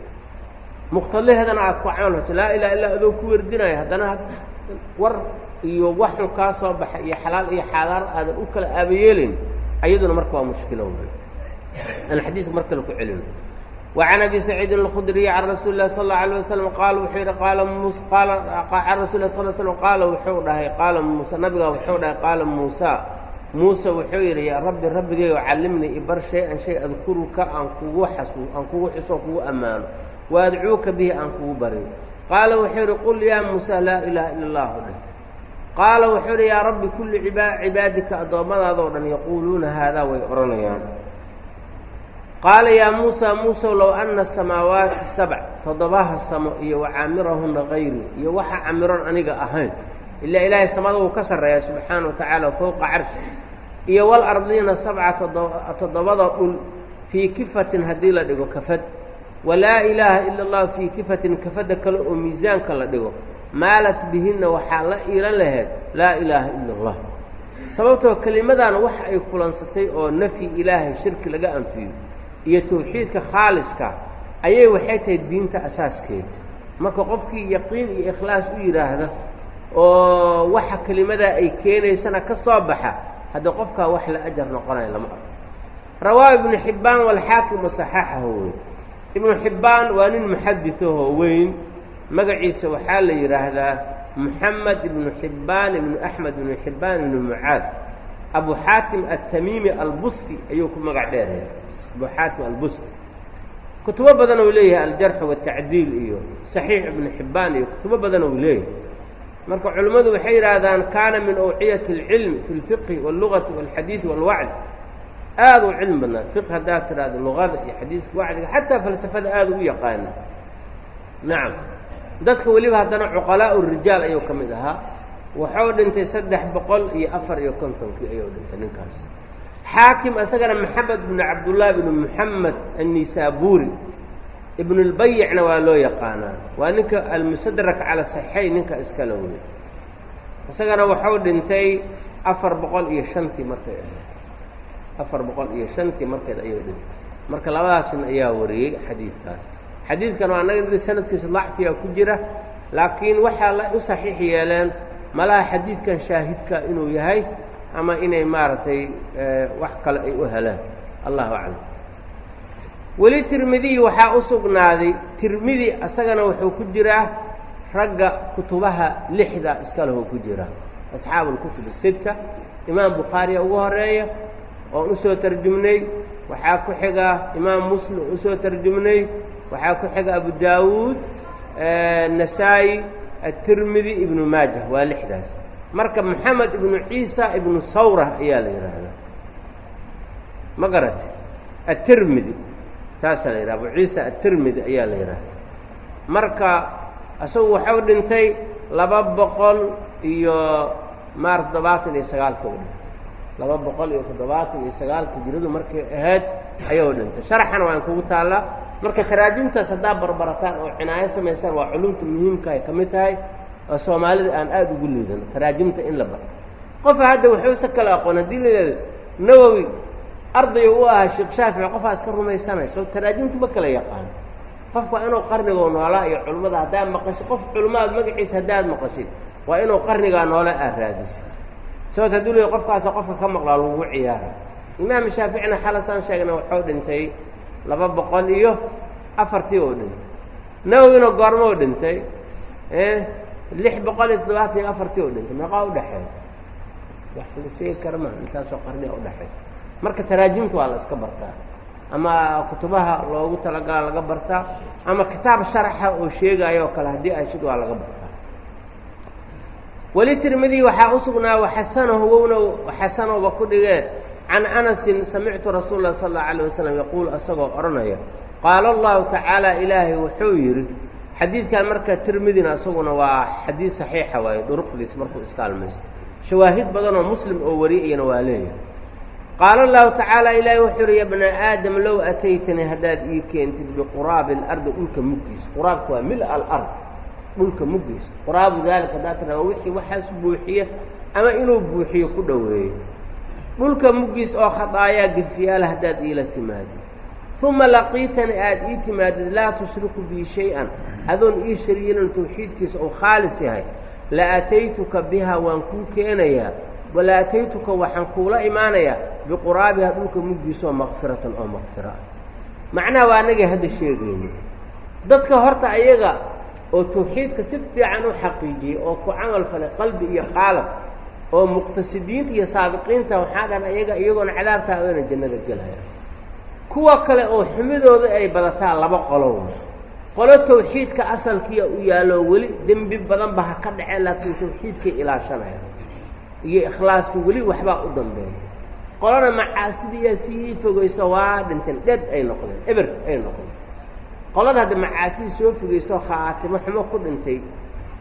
muqtalaheedana aad ku camalto laa ilaha illa adoo ku wardinayo haddana war iyo waxun kaa soo baxa iyo xalaal iyo xaadaar aadan u kala aabayeelayn ayaduna marka waa mushkilo wey aan xadiiska mar kale ku celino وعن أبي سعيد الخdري عن رsuل الlah صلى الله عليه وسلم qال wuxuu yihi qاala mus qaala can rasul lah صل sلم qaala wuxuu dhahay qaala muuse nabiga wuxuu dhahay qaala muuسى muuse wuxuu yidhi yaa rabbi rabbigay callimnii ibar shay-an shay adkuruka aan kugu xasu aan kugu xuso kugu ammaano wa adcuuka bihi aan kugu baryo qaala wuxuu yidhi qul yaa muuse laa ilaaha ila اllahu dheh qaala wuxuu yidhi yaa rabbi kulli cibaadika addoommadaadoo dhan yaquuluuna haadaa way odhanayaan qaala yaa muusa muusow low anna samaawaati sabc toddobaha samo iyo wa caamirahunna kayri iyo waxa camiron aniga ahayn ilaa ilaahay samada wuu ka sarreeya subxaana wa tacaala fowqa carshi iyo walardiina sabca toddobada dhul fii kifatin haddii la dhigo kafad walaa ilaaha ila allahu fii kifatin kafadda kale oo miisaanka la dhigo maalat bihinna waxaa la iilan lahayd laa ilaaha ila allah. Sababtoo kelimadan wax ay kulansatay oo nafyi ilaahay shirki laga anfiyo iyo tawxiidka khaaliska ayay waxay tahay diinta asaaskeeda marka qofkii yaqiin iyo ikhlaas u yidhaahda oo waxa kelimadaa ay keenaysana ka soo baxa haddii qofkaa wax la ajar noqonaya lama arko. Rawaa ibnu xibbaan walxaakim wasaxaaxahu wey ibnu xibbaan waa nin muxadidahoo weyn. Magaciisa waxaa la yidhaahdaa moxamed ibnu xibbaan ibnu axmed ibnu xibbaan ibnu mucaad. Abu xaatim atamiimi albusti ayuu ku magac dheeraya abu xaatim albusti kutubo badan uu leeyahay aljarxu watacdiil iyo saxiix ibnu xibbaan iyo kutubo badan uu leeyahay marka culimmadu waxay yidhaahdaan kaana min awciyati اlcilmi fi اlfiqhi wاllugati wاlxadiidi wاlwacdi aad u cilmi badnaa fiq haddaad tidhaahdo luqada iyo xadiiska wacdiga xataa falsafada aada ugu yaqaana nacam dadka weliba haddana cuqalaau rijaal ayuu ka mid ahaa wuxuu dhintay saddex boqol iyo afar iyo kontonkii ayuu dhintay ninkaas xaakim isagana maxamed bnu cabdullahi bnu muxamed annisaaburi ibnu lbayicna waa loo yaqaanaa waa ninka almusadrak cala saxiixayn ninka iskala wey isagana wuxuu dhintay afar boqol iyo shantii markay ahayd afar boqol iyo shantii markeed ayuu dhintay marka labadaasin ayaa wariyey xadiidkaas xadiidkan waa naga sanadkiisa dacfiya ku jira laakiin waxaa la u saxiix yeeleen malaha xadiidkan shaahidka inuu yahay ama inay maaragtay wax kale ay u helaan allahu aclam weli tirmidiyi waxaa u sugnaaday tirmidi isagana wuxuu ku jiraa ragga kutubaha lixda iskalehuu ku jiraa asxaabu اlkutub الsita imaam bukhaariya ugu horeeya oon usoo tarjumnay waxaa ku xiga imaam muslim usoo tarjumnay waxaa ku xiga abu daawuud nasaa-i aلtirmidi ibnu maajah waa lixdaas marka moxamed ibnu ciisa ibnu sawra ayaa la yidhaahdaa ma garatay aلtirmidi saasaa la yidhaha abu ciisa aلtirmidi ayaa la yidhaahdaa marka isagu waxau dhintay laba boqol iyo maar toddobaatan iyo sagaalka u dhintay. Laba boqol iyo toddobaatan iyo sagaalka jiradu markay ahayd ayuu dhintay. Sharaxana waan kugu taallaa. Marka taraajimtaas haddaa barbarataan oo cinaayo samaysaan waa culumta muhiimka ay ka mid tahay oo soomaalida aan aada ugu liidano taraajimta in la baro qofa hadda waxuusa kala aqoon haddii layihaado nawowi arday u ahaa sheekh shaafici qofaa iska rumaysanaysa taraajimta ma kala yaqaano qofku waa inuu qarnigoo noolaa iyo culimmada haddaad maqashid qof culimmada magaciisa haddaad maqashid waa inuu qarnigaa noole aad raadisid sababta hadduu leey qofkaasa qofka ka maqlaa lagu ciyaara imaam shaaficina xalasaan sheegna waxuu dhintay laba boqol iyo afartii oo dhintay. Nawowina goormo oo dhintay lix boqol iyo toddobaatan iyo afartii oo dhintay meeqaa udhexeeya wax la sheegi kara maa intaasoo qarniga udhexaysa marka taraajimta waa la iska bartaa ama kutubaha loogu talagalaa laga bartaa ama kitaab sharaxa oo sheegaayo oo kale haddii ayshid waa laga bartaa weli tirmidi waxaa u sugnaa waxasanahu wowna xasanowba ku dhigeen can anasin samictu rasuul lah sal allau alayh wasalam yaquul isagoo odhanaya qaala allahu tacaala ilaahay wuxuu yidhi xadiidkan marka tirmidina isaguna waa xadiid saxiixa waaye dhuruqdiis markuu iskaalmaysto shawaahid badanoo muslim oo wariyayana waa leeyahay. Qaala allahu tacaala ilaahay wuxuu yidhi ya aadam low ataytanii haddaad ii keentid biquraabi alardi dhulka muggiisa quraabka waa mil alard dhulka muggiisa quraabu daalika haddaad tiraa wixii waxaas buuxiya ama inuu buuxiyo ku dhoweeyo. Dhulka muggiis oo khadaayaa gefiyaala haddaad iila timaadid uma laqiitani aada ii timaadid laa tushriku bii shay-an adoon ii shariilan tawxiidkiisa oo khaalis yahay. la ataytuka biha waan kuu keenayaa wala ataytuka waxaan kuula imaanayaa biquraabiha dhulka muggiisaoo makfiratan oo makfira ah macnaha waa anagii hadda sheegayno dadka horta ayaga oo tawxiidka si fiican u xaqiijiyey oo ku camal falay qalbi iyo qaalab oo muqtasidiinta iyo saabiqiinta waxaa dhan ayaga iyagoona cadaabtaa oyna jannada gelaya kuwa kale oo xumidooda ay badataa laba qolow. Qolo tawxiidka asalkiia u yaallo weli dembi badanba ha ka dhaceen laakiin tawxiidkay ilaashanaya. Iyo ikhlaaska weli waxbaa u dambeeya. Qolona macaasidiiyaa sii fogayso waa dhinteen dhed ay noqdeen eber ay noqdeen. Qolada hadda macaasidii soo fogayso khaatimo xumo ku dhintay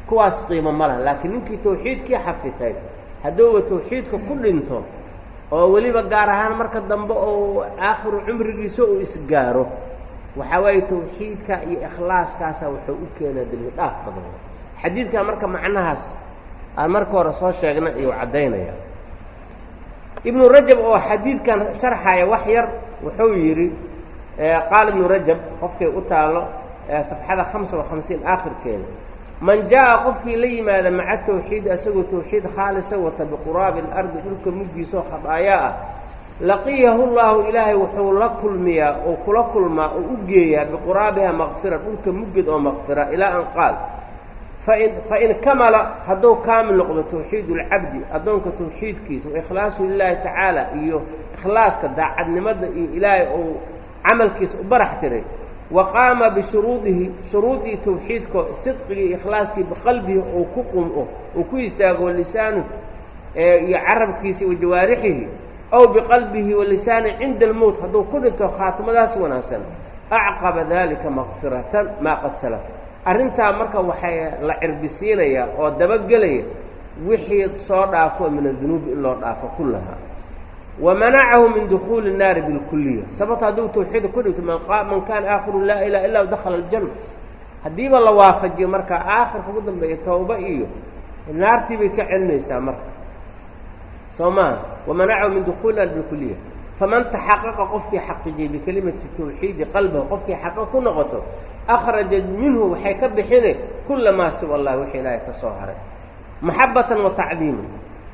kuwaas qiimo ma laha laakiin ninkii tawxiidkii xafitay hadduuba tawxiidka ku dhinto oo weliba gaar ahaan marka dambe oo aakhiru cumrigiisa uu isgaaro waxaa waaye tawxiidka iyo ikhlaaskaasa wuxuu u keenaa dembi dhaaf badan. Xadiidkan marka macnahaas aan marka hore soo sheegna iyuu caddaynaya ibnu rajab oo xadiidkan sharxaya wax yar wuxuu yidhi qaala ibnu rajab qofkay u taallo safxada hamsa wa hamsiin aakhirkeeda man jaa-a qofkii la yimaada maca tawxiid asagoo tawxiid khaalisa wata biquraabi alardi dhulka muggiisoo khadaayaa ah laqiyahu llaahu ilaahay wuxuu la kulmiyaa oo kula kulmaa oo u geeyaa biquraabiha makfira dhulka mugged oo makfira ilaa an qaal fain fain kamala hadduu kaamil noqdo tawxiid اlcabdi addoonka tawxiidkiisa waikhlaasu lilaahi tacaala iyo ikhlaaska daacadnimada iyo ilaahay uu camalkiisa u barax tiray wa qaama bishuruudihi shuruudii tawxiidko sidqigii ikhlaaskii biqalbihi uu ku qumco uu ku istaago lisaanu iyo carabkiisa wa jawaarixihi aw biqalbihi wa cinda almowt hadduu ku dhinto khaatimadaas wanaagsan. Acqaba dalika makfiratan maa qad salaf. Arrintaa marka waxay la cirbisiinayaa oo dabagelaya wixii soo dhaafo min adunuubi in loo dhaafo kullahaa wa manacahu min dukhuuli الnaari bilkuliya sababto hadduu tawxiidka ku dhigto man kaana aakhiru laa ilaha illa dakhala aljanna haddiiba la waafajiyo marka aakhirka ugu dambeeya tooba iyo naartii bay ka celinaysaa marka soo maaha wamanacahu min dukhuuli naar bilkuliya faman taxaqaqa qofkii xaqiijiyey bikelimati tawxiidi qalbahu qofkii xaqa ku noqoto akrajat minhu waxay ka bixine kula maa siwa allah wixii ilaahay ka soo haray maxabatan wa tacdiiman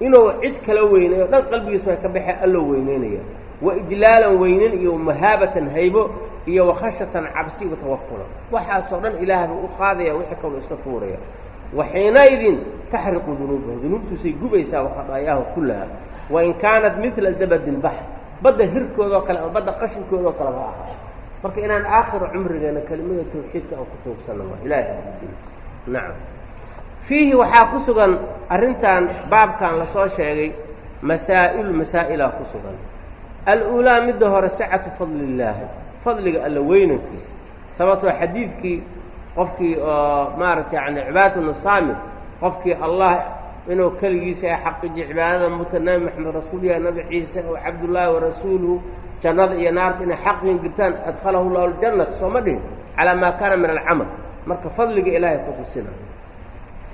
inuu cid kala weynayo dhan qalbigiis way ka baxee alloo weyneynaya. Wa ijlaalan weynin iyo mahaabatan haybo iyo wakhashatan cabsi wa tawakula waxaasoo dhan ilaah buu u qaadaya wixii kaloo iska tuuraya waxiinaidin taxriqu dunuubahu dunuubtuusay gubaysaa wakhaطaayaahu kullaha. Wain kaanat midla zabadi اlbaxr badda hirkoodoo kale ama badda qashinkoodoo kale ha ahaa marka inaan aakhiro cumrigeena kelimada tawxiidka aan ku toogsanno waa ilaahay nacam fiihi waxaa ku sugan arrintan baabkan la soo sheegay masaa'ilu masaa'ilaa ku sugan. Al-uulaa midda hore sacatu fadli illaahi fadliga alla weynankiisa. Sababtoo xadiidkii qofkii oo maaragtay yani cibaadatu saamir qofkii allah inuu keligiisa ay xaqiijiyo cibaadada muta nabi maxamed rasuul yahay nabi ciise oo cabdullaahi warasuuluhu jannada iyo naarta inay xaqiin girtaan adkhalahu llahu ljannata sooma dhihin. Calaa maa kaana min alcamal. Marka fadliga ilaahay ku tusina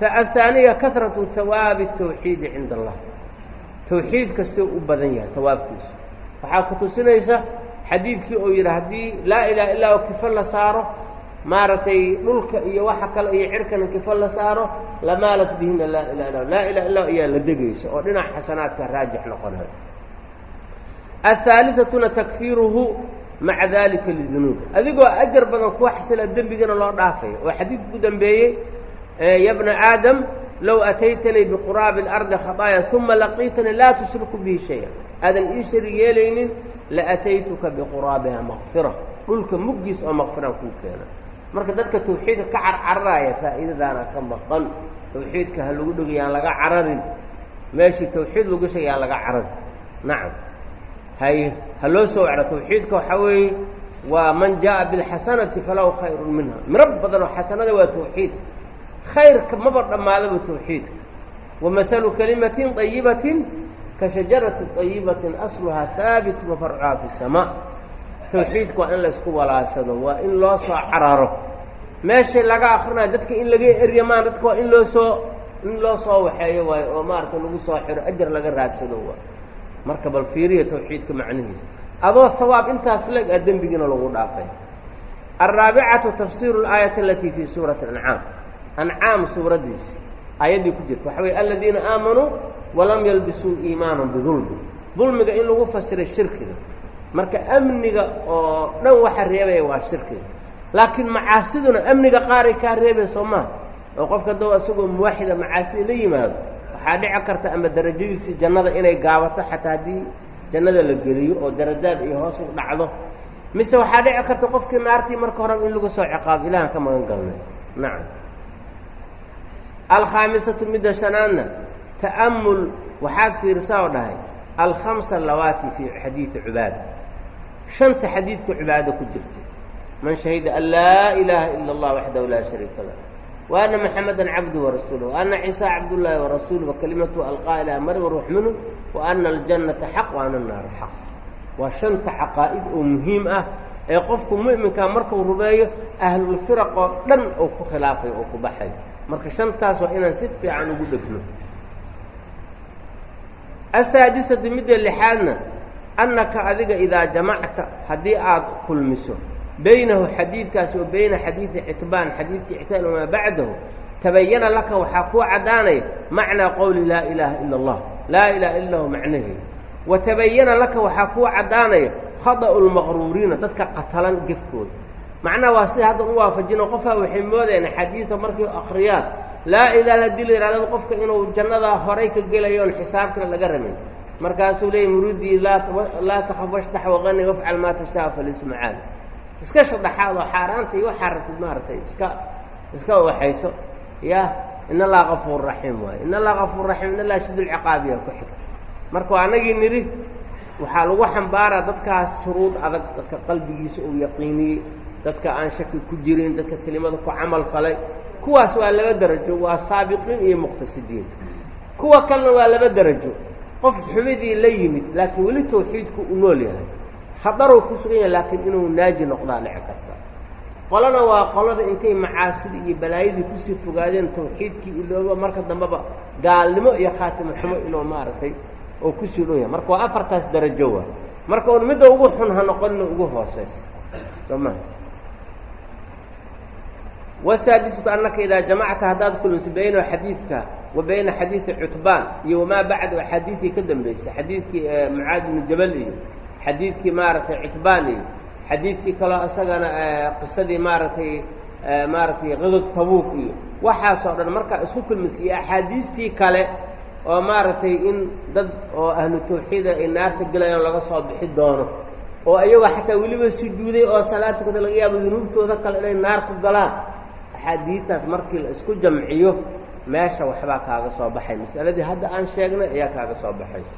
ahaaniya kahratu hawaabi tawxiidi cinda allah tawxiidka si u badan yahay hawaabtiisa waxaa ku tusinaysa xadiidkii oo yidhi haddii laa ilaha illaa o kifa la saaro maaragtay dhulka iyo waxa kale iyo cirkana kifa la saaro lamaalat bihina laa ilaha illa laa ilaha illa ayaa la degaysa oo dhinaca xasanaadka raajix noqonayo ahaaliatuna takfiiruhu maca dalika lidunuub adigoo ajar badan kuwa xasila dembigana loo dhaafaya oo xadiidku ku dambeeyey ya bna aadam low ataytanii biquraabi اlardi khaطaaya uma laqiitanii laa tushriku bihi shaya aadan ii sharig yeelaynin laataytuka biquraabiha makfira dhulka muggiis oo makfiraan kuu keena marka dadka tawxiidka ka carcararaya faa'iidadaana ka maqan tawxiidka ha lagu dhego yaan laga cararin meeshii tawxiid lagu sheegay yaan laga cararin nacam hay ha loo soo wacro tawxiidka waxaa weeye waa man jaaءa biاlxasanati falahu khayru minha miro badan oo xasanada waa tawxiidka khayrka maba dhammaadaba tawxiidka wamahalu kalimatin طayibatin ka shajarati طayibatin asluhaa haabit wa farcuhaa fi الsamaa tawxiidka waa in laysku walaashado waa in loo soo cararo meeshay laga akrinayo dadka in laga erya maan dadka waa in loo soo in loo soo waxeeyo waayo oo maaragtay lagu soo xiro ajar laga raadsado waay marka bal fiiriya tawxiidka macnihiisa adoo hawaab intaas leg a dembigiina lagu dhaafay alraabicatu tafsiiru اlaayati alatii fii suurati ancaam ancaam suuraddiisa aayaddii ku jirta. Waxa weye aladiina aamanuu walam yalbisuu iimaanahum bidulmi. Dulmiga in lagu fasiray shirkiga. Marka amniga oo dhan waxa reebaya waa shirkiga. Laakiin macaasiduna amniga qaaray kaa reebay soo maha. Oo qofka doo isagoo muwaaxida macaasida la yimaado waxaa dhici karta ama darajadiisii jannada inay gaabato xataa haddii jannada la geliyo oo darajaad iyo hoos u dhacdo. Mise waxaa dhici karta qofkii naartii marka horeba in lagu soo ciqaabo ilahan ka magan galnay. Nacam alkhaamisatu midda shanaadna ta'amul waxaad fiirisaa oo dhahay alkhamsa lawaati fii xadiidi cibaada shanta xadiidka cibaado ku jirta man shahida an laa ilaaha ila اllah waxdahu laa shariika lah wa ana maxameda cabduhu warasuuluh wa ana ciisa cabdullaahi warasuuluh wakalimatu alqaa ilaa maryam ruux minhu wa ana aljannata xaq wa ana xaq waa shanta caqaa'id oo muhiim ah ee qofku mu'minkaa markuu rumeeyo ahlulfiraq oo dhan oo ku khilaafay oo ku baxay marka shantaas waa inaan si fiican ugu dhegno. Asaadisatu midda lixaadna annaka adiga idaa jamacta haddii aad kulmiso baynahu xadiidkaasi wa bayna xadiidi citbaan xadiidkii ictaan wamaa bacdahu tabayana laka waxaa kuu caddaanaya macnaa qowli laa ilaaha ila allah laa ilaha illa lahu macnaheeda wa tabayana laka waxaa kuu caddaanaya khada'u lmaqruuriina dadka qatalan gefkooda macnaha waa sida hadda u waafajino qofaa waxay moodeen xadiida markay akhriyaan laa ilaha haddii la yidhahdaba qofka inuu jannadaa horay ka gelayo oon xisaabkana laga rabin markaasuu leeyay muridii laa takaf washdax waqani wafcal maa tashaa falisma caali iska shadaxaadoo xaaraanta iyo waxaa maaragtay iska iska waxayso. Ya in allaha kafuur raxiim waayo in allaha kafuur raxiim in allaha shid lciqaabiya ku xigta. Marka waa anagii nidhi waxaa lagu xambaaraa dadkaas shuruud adag dadka qalbigiisa uu yaqiiniyey dadka aan shaki ku jirin dadka kelimada ku camal falay. Kuwaas waa laba derajo waa saabiqiin iyo muqtasidiin. Kuwa kalena waa laba derajo qof xumidii la yimid laakiin weli tawxiidku u nool yahay. Khataruu ku sugan yahay laakiin inuu naaji noqdaa dhici karta. Qolana waa qolada intay macaasidii iyo balaayadii ku sii fogaadeen tawxiidkii ilooba marka dambeba gaalnimo iyo khaatimo xumo inuu maaragtay oo ku sii dhow yahay marka waa afartaas derajo waa. Marka un midda ugu xun ha noqonina ugu hooseysa soo ma wasaadisatu annaka idaa jamacta haddaad kulinso bayna xadiidka wa bayna xadiidi cutbaan iyo wamaa bacdu axaadiidkii ka dambeysay xadiidkii mucaad ibnu jabal iyo xadiidkii maaragtay cutbaan iyo xadiidkii kaloo isagana qisadii maaragtay maaragtay qadog tabuuk iyo waxaasoo dhan markaa isku kulmisiiye axaadiistii kale oo maaragtay in dad oo ahlu tawxiida ay naarta gelayaan laga soo bixi doono oo ayagoo xataa weliba sujuuday oo salaad tukada laga yaabo dunuubtooda kale inay naar ku galaan axaadiidtaas markii la isku jamciyo meesha waxbaa kaaga soo baxay. Masaladii hadda aan sheegnay ayaa kaaga soo baxaysa.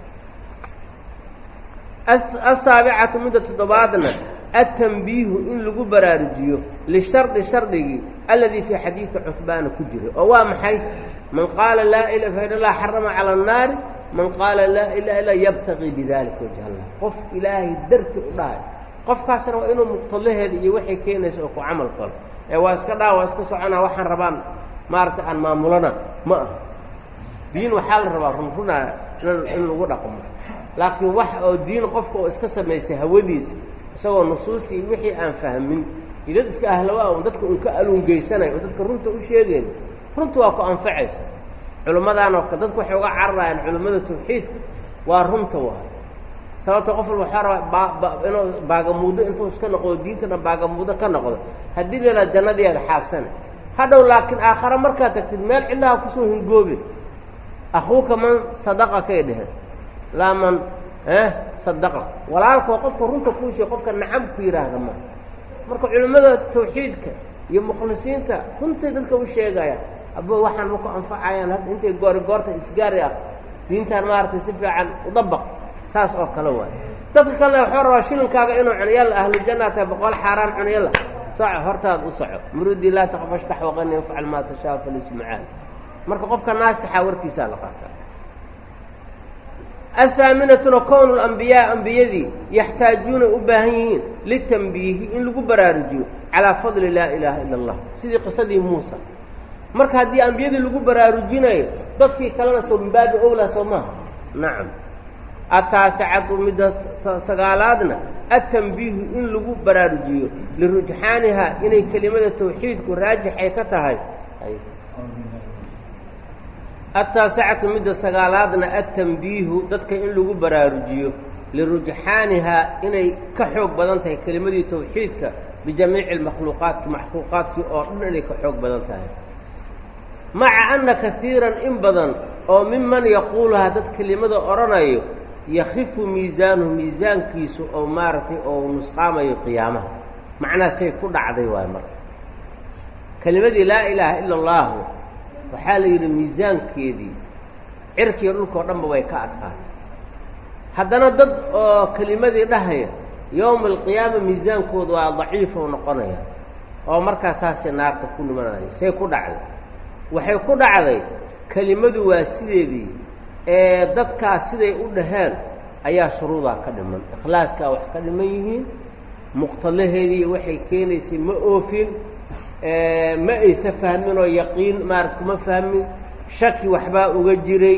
Asaabicatu midda toddobaadna atanbiihu in lagu baraarujiyo lishardi shardigii alladii fii xadiidi cutbaana ku jira oo waa maxay? Man qaala laa ila fa in allah xarama cala annaari man qaala laa ilaha illa yabtaqii bidalika wajha allah qof ilaahay darti u dhahay qofkaasna waa inuu muqtadaheeda iyo waxay keenaysa oo ku camal falo ee waa iska dhaa waa iska soconaa waxaan rabaan maaragtay aan maamulana ma ah diin waxaa la rabaa runrunaa in lagu dhaqmo. Laakiin wax oo diin qofka oo iska samaystay hawadiisa isagoo nusuustii wixii aan fahmin iyo dad iska ahlawaa un dadka un ka alungeysanaya oo dadka runta u sheegayn runta waa ku anfacaysa. Culimmadaanoo ka dadku waxay uga cararayaan culimmada tawxiidka waa runta waay sababta qof walba waxaa rabaa ba inuu baagamuudo intuu iska noqdo diintana baagamuudo ka noqdo. Haddii lala jannadiiada xaabsana hadhow laakiin aakhare markaad tagtid meel cidlaha ku soo hingoobe akhuuka man sadaqa kay dheheen. Laa man sadaqa. Walaalka waa qofka runta kuu sheeg qofka nacam ku yidhaahda ma. Marka culimmada tawxiidka iyo mukhlisiinta runtay dadka u sheegaya abo waxaan maku anfacayaan hadda intay goori goorta isgaari ah. Diintaan maaragtay si fiican udabaq saas oo kale waay. Dadka kalena waxuu rabaa shilinkaaga inuu cuno yalla ahlu janna tahay boqol xaaraan cuno yalla. Soco hortaad u soco. Muruudii laa taqfashtax waqani ifcal maa tashaa falismacaal marka qofka naasixa warkiisaa la qaataa athaaminatuna kownu lambiyaa ambiyadii yaxtaajuuna u baahan yihiin litanbiihi in lagu baraarujiyo calaa fadli laa ilaaha ila allah. Sidii qisadii muusa. Marka haddii ambiyadii lagu baraarujinayo dadkii kalena soo min soo maaha? Nacam ataasicatu midda sagaalaadna atanbiihu in lagu baraarujiyo lirujxaanihaa inay kelimada tawxiidku raajix ay ka tahay ataasicatu midda sagaalaadna atanbiihu dadka in lagu baraarujiyo lirujxaanihaa inay ka xoog badan tahay kelimadii tawxiidka bijamiici lmakhluuqaatki makhluuqaadkii oo dhan inay ka xoog badan tahay maca anna kaiiran in badan oo miman yaquuluhaa dad kelimada odhanayo yakhifu miisaanuhu miisaankiisu oo maaragtay oo nusqaamayo qiyaamaha. Macnaasay ku dhacday waay marka. Kelimadii laa ilaaha ila allaahu waxaa la yidhi miisaankeedii cirkiiyo dhulkao dhanba way ka adkaatay. Haddana dad oo kelimadii dhahaya yowma alqiyaama miisaankooda waa daciifou noqonaya oo markaa saasay naarta ku nimanaya say ku dhacday. Waxay ku dhacday kelimadu waa sideedii ee dadkaas siday u dhaheen ayaa shuruudaa ka dhiman. Ikhlaaskaa wax ka dhiman yihiin muqtadaheedii waxay keenaysay ma oofin ma aysa fahmin oo yaqiin maarata kuma fahmin shaki waxbaa uga jiray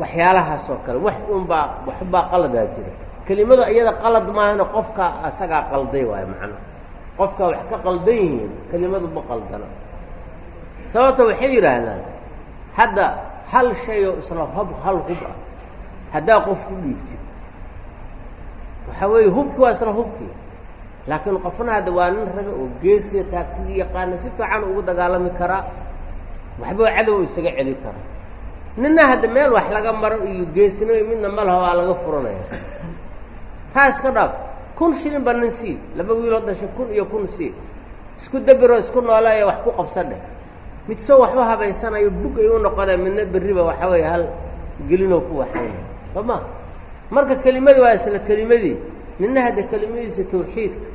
waxyaalahaas oo kale. Wax unbaa waxbaa qaladaa jira. Kelimadu iyada qalad maahana qofka asagaa qalday waayo macnaha qofkaa wax ka qaldan yihiin kelimadu ma qaldana. Sababta waxay yidhaahdaan hadda hal shay oo isla hub hal hub ah. Haddaa qof ku dhiibtid. Waxaa weeye hubkii waa isla hubkii laakiin qofna hadda waa nin raga oo geesiya taagtidii yaqaana si fiican ugu dagaalami karaa waxba cadow isaga celi karaa nina hadda meel wax laga maro iyo geesinimo midna ma laha waa laga furanaya. Taa iska dhaaf. Kun shilin ba nin sii laba wiiloo dhasha kun iyo kun sii. Isku dabiroo isku nooleeya wax ku qabsadheh mid soo waxba habaysanayo bug ay u noqonaya midna berriba waxa weeye hal gelinoo ku waxaynaya soo ma marka kelimadii waa isla kelimadii nina hadda kelimadiisa tawxiidka.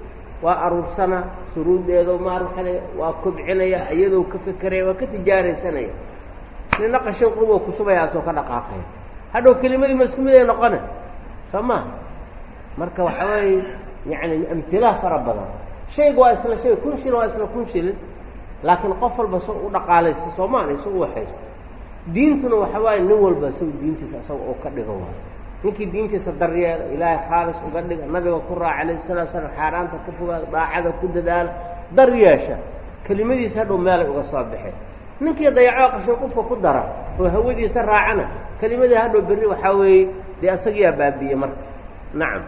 Waa aruursanaa shuruuddeedo maarxale waa kobcinaya iyadoo ka fekeraya waa ka tijaaraysanaya. Nina qashin quboo kusubayaasoo ka dhaqaaqaya. Hadhow kelimadii ma isku mid ay noqone soo ma marka waxa weeye yacani amtilaha fara badan. Shayga waa isla shay kun shilin waa isla kun shilin laakiin qof walba soo u dhaqaalaysta soomaaliya soo u waxaysta. Diintuna waxa waaye nin walba isagu diintiisa isaga oo ka dhiga waayo ninkii diintiisa daryeela ilaahay khaalis uga dhiga nabiga ku raaca alayhi salatu slam xaaraanta ka fogaada daacada ku dadaala dar yeesha kelimadiisa hadhow meelay uga soo baxeen. Ninkii dayacoo qashin qubka ku dara oo hawadiisa raacana kelimadii hadhow berri waxaa weeye dee isagiyaa baabiye marka. Nacam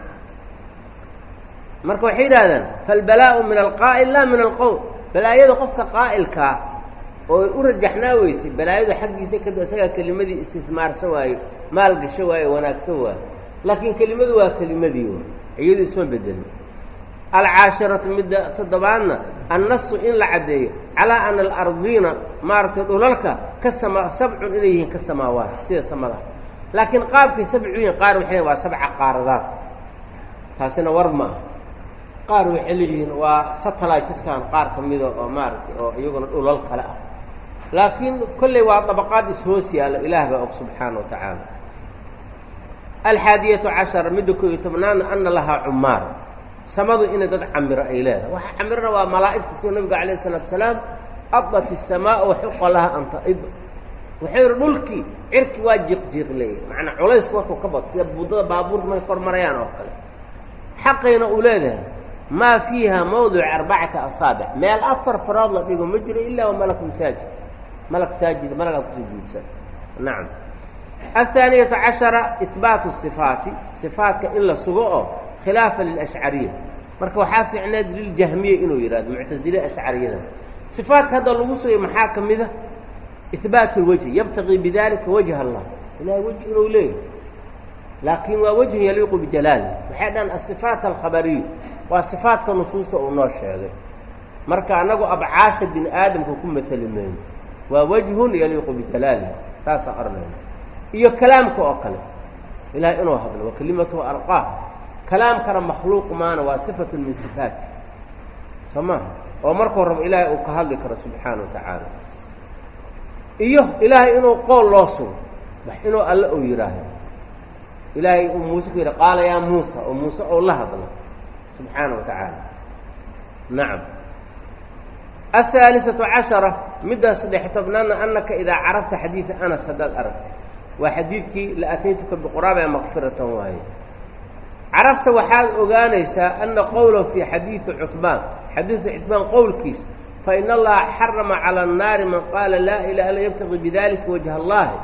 marka waxay yidhahdaan falbalaa'u min alqaa'il laa min alqowl balaayada qofka qaa'ilkaa oo u rajaxnaa weysay balaayadu xaggiisa kad isagaa kelimadii istismaarsan waayo maal gasho waayo wanaagsan waayo. Laakiin kelimadu waa kelimadii iyadu isma bedelin alcaashiratu midda toddobaadna annasu in la caddeeyo calaa ana alardiina maaragtay dhulalka ka sama sabcun inay yihiin ka samaawaat sida samada. Laakiin qaabkay sabcu yihiin qaar waxay waa sabca qaaradaad. Taasina war ma ah qaar waxay leeyihiin waa satelliteskan qaar ka mida oo maaragtay oo iyaguna dhulal kale ah. Laakiin kolley waa dabaqaad ishoos yaalla ilaah baa og subxaana wa tacaala. Alxaadiyatu cashara midda iyo tobnaadna ana lahaa cumaar. Samadu inay dad camiro ay leedahay. Waxa camirona waa malaa'igta sida nabiga calayh isalaatu salaam adat isamaaa waxuqa laha an taid waxay yihi dhulkii cirki waa jiiq-jiiq leeyahay. Macnaa culaysku warkuu ka bad sida buddada baabuurta markay kor marayaan oo kale. Xaqayna uu leedahay maa fiiha mawdic arbacata asaabic. Meel afar farood la dhigo ma jiro ilaa wa malakun saajid. Malak saajid malagaa ku soo guudsan nacam aلthaaniyata cashara itbaatu sifaati. Sifaatka in la sugo oo khilaafa lilashcariya marka waxaa fiicneed liljahmiya inuu yidhahdo muctazile ashcariyada. Sifaatka hadda lagu sugay maxaa ka mida ihbaat اlwajhi yabtaqii bidalika wajh allah. Ilahay wejh inuu leeyahy laakiin waa wejhun yaliiqu bijalaali waxay dhahan asifaat alkhabariya waa sifaatka nusuusta uu noo sheegay. Marka annagu abcaasha bini aadamka ku maali mayno waa wejhun yaliiqu bijalaali saasaan arnayna iyo kalaamka oo kale ilahay inuu hadlo wa kelimatuhu alqaah kalaamkana makhluuq maana waa sifatu min sifaati soo maha oo markuu rabo ilaahay uu ka hadli karo subxaana wa tacaala. Iyo ilaahay inuu qool loo sugo wax inuu alle uu yidhaahdo ilaahay uu muuse ku yidhi qaala yaa muusa oo muuse ou la hadlo subxaana wa tacaala. Nacam. Ahaaliatu cashara middaa saddex tobnaadna annaka idaa carafta xadiida anas haddaad aragtay waa xadiidkii laataytuka biquraaba makfiratan waaye. Carafta waxaad ogaanaysaa anna qowlahu fii xadiidi cutbaan xadiidu cutbaan qowlkiisa fa in allaha xarama cala annaari man qaala laa ilaha illa yabtaqi bidalika wajha allaahi.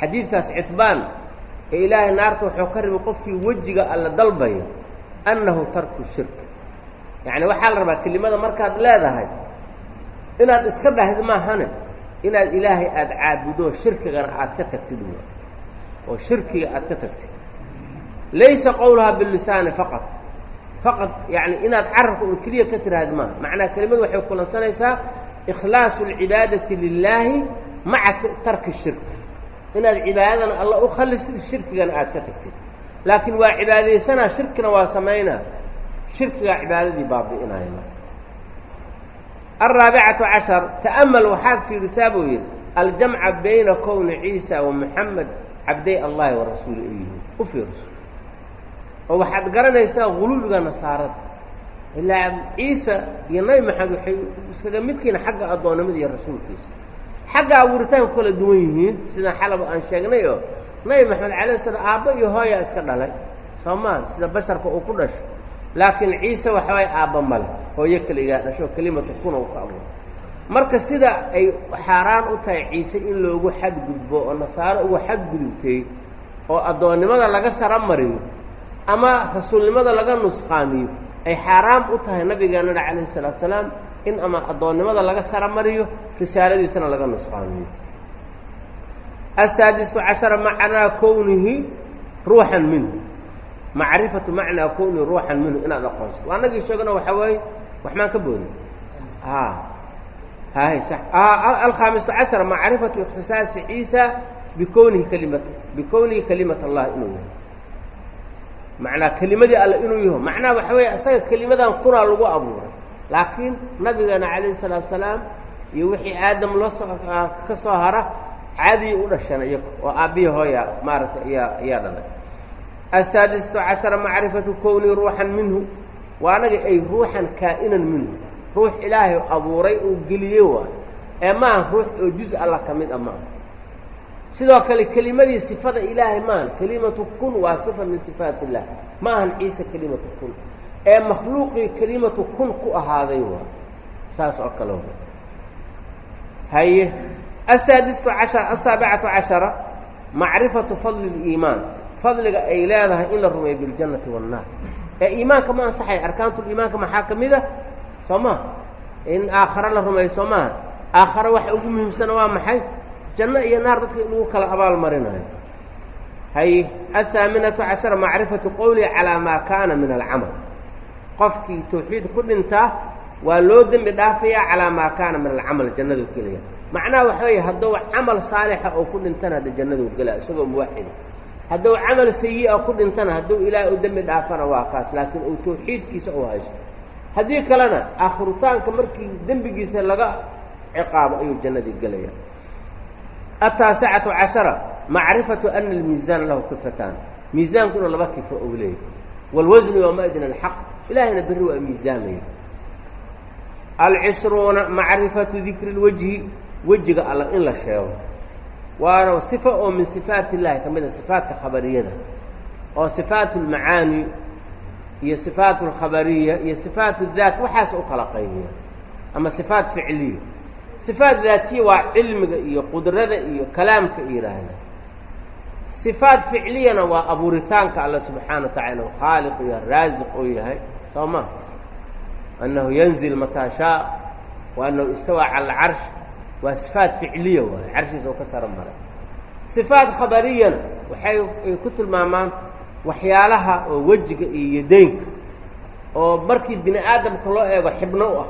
Xadiidkaas cutbaan ee ilaahay naarta wuxuu ka ribay qofkii wejiga alla dalbayo annahu tarku shirk. Yacni waxaa la rabaa kelimada markaad leedahay inaad iska dhahid maahane inaad ilaahay aada caabudo shirkigana aad ka tagtid oo shirkiga aad ka tagtid. Laysa qowluhaa bilisaani faqad faqad yani inaad carabka un keliya ka tiraahid maaha. Macnaa kelimadu waxay kulansanaysaa ikhlaasu اlcibaadati lilaahi maca tarki shirk inaad cibaadadana alla u khalisid shirkigana aad ka tagtid. Laakiin waa cibaadaysanaa shirkina waa samaynaa. Shirkigaa cibaadadii baabi'inaya alraabicatu cashar ta'amal waxaad fiirisaa buu yidhi aljamca bayna kowni ciisa wa moxamed cabday allahi wa rasuuli ay yihiin. U fiiriso. Oo waxaad garanaysaa gulubiga nasaarada. Ilaa ciisa iyo nabi maxamed waxay iskaga midkiina xagga addoonnimada iyo rasuulkiisa xagga abuuritaanku kala duwan yihiin sidaan xalaba aan sheegnay oo nabi maxamed calay slam aabba iyo hooyaa iska dhalay. Soo maa sida basharka uu ku dhasho. Laakiin ciise waxawaay aabba male hooyo keligaa dhasho kelimatu kuna u ka abuuro marka sida ay xaaraan u tahay ciise in loogu xadgudbo oo nasaaro ugu xadgudubtay oo addoonnimada laga saramariyo ama rasuulnimada laga nusqaamiyo ay xaaraam u tahay nabigeennana calayhi salaatu salaam in ama addoonnimada laga saramariyo risaaladiisana laga nusqaamiyo. Asaadisu cashara macnaa kownihi ruuxan minhu. Macrifatu macnaa kownihi ruuxan minhu inaad aqoonsato. Waa anagii sheegno waxaa weeye waxmaan ka boodin. Hay sax. Alkhaamisu cashara macrifatu ikhtisaasi ciisa bikownihi kalimat bikownihi kalimat allah inuu yahay. Macnaa kelimadii alle inuu yaho. Macnaha waxa weeye isaga kelimadan kunaa lagu abuuray laakiin nabigeena calayhi salaatu salaam iyo wixii aadam loo so ka soo hara caadii u dhasheen iyago oo aabbihi hooya maaragtay ayaa ayaa dhalay. Asaadisatu cashara macrifatu kowni ruuxan minhu waa anaga ay ruuxan kaa'inan minhu. Ruux ilaahay abuuray uu geliye waa. Ee maaha ruux oo juz alla ka mid a maaha sidoo kale kelimadii sifada ilaahay maahan. Kelimatu kun waa sifa min sifaat illah ma ahan ciise kelimatu kun ee makhluuqii kelimatu kun ku ahaaday waa. Saas oo kale haye asaadistu cashar asaabicatu cashara macrifatu fadli اliimaan fadliga ay leedahay in la rumeeyo biاljannati waannaar ee iimaanka ma ansaxay arkaantuliimaanka maxaa ka mid a soo ma in aakhare la rumayso maaha aakhare waxa ugu muhiimsana waa maxay? Janno iyo naar dadka in lagu kala abaal marinayo. Hay athaaminatu cashara macrifatu qowlihi calaa maa kaana min alcamal qofkii tawxiid ku dhintaa waa loo dembi dhaafayaa calaa maa kaana min alcamal jannadu gelaya macnaha waxa weeye hadduu camal saalixa oo ku dhintana hadda jannadu gelaa isagoo muwaxida hadduu camal sayi-a ku dhintana hadduu ilaahay u dembi dhaafana waa kaas laakiin uu tawxiidkiisa u haysto. Haddii kalena aakhiritaanka markii dembigiisa laga ciqaabo ayuu jannadii gelaya ataasicatu cashara macrifatu ana almiisaana lahu kifataan miisaanku inuu laba kifo ou leeyahy wاlwasnu yowmaidin alxaq ilaahayna berri waa miisaamaya alcishruuna macrifatu dikri اlwajhi wejiga alla in la sheego waana sifa oo min sifaat illahi ka mida sifaatka khabariyada oo sifaat اlmacaani iyo sifaat اlkhabariya iyo sifaat اdaat waxaas u kala qaybiya ama sifaat ficliya sifaat daatiya waa cilmiga iyo qudrada iyo kalaamka yidhaahda sifaat ficliyana waa abuuritaanka alla subxaana wa tacala khaaliq iyo raasiq oo yahay soo ma annahu yanzil mataa shaa wa annahu istawaa cala alcarsh waa sifaat ficliya waay. Carshiisa oo ka saro maray sifaat khabariyana waxay ay ku tilmaamaan waxyaalaha oo wejiga iyo yadeynka oo markii bini aadamka loo eego xibno u ah.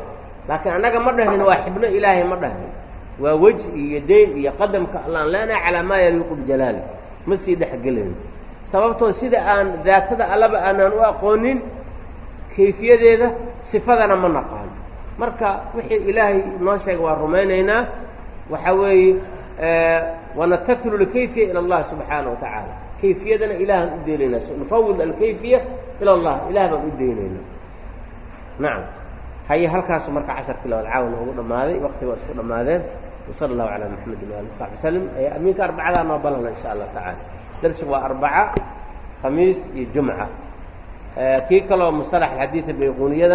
Laakiin annaga ma dhahayn waa xibno ilaahay ma dhahayn waa weji iyo yadeyn iyo qadamka allaan leenaha calaa maa yaliiqu bijalaali ma sii dhexgelayn sababtoo sida aan daatada allaba aanaan u aqoonin kayfiyadeeda sifadana ma naqaano marka wixii ilaahay noo sheega waa rumaynaynaa waxa weeye wanatakilu lkayfiya ila allah subxaana wa tacaala. Kayfiyadana ilahan u deynaynaa nufawid alkayfiya ila allah ilah baan u deynaynaa nacam haye halkaasu marka casharkii labaad caawa noogu dhammaaday wakti waa isku dhammaadeen wasala allahu calaa maxamedin waali saxbi wslim aminka arbacadaa noo balana insha allah tacaala. Darsigu waa arbaca khamiis iyo jumca kii kaloo musalax alxadiida bayquuniyada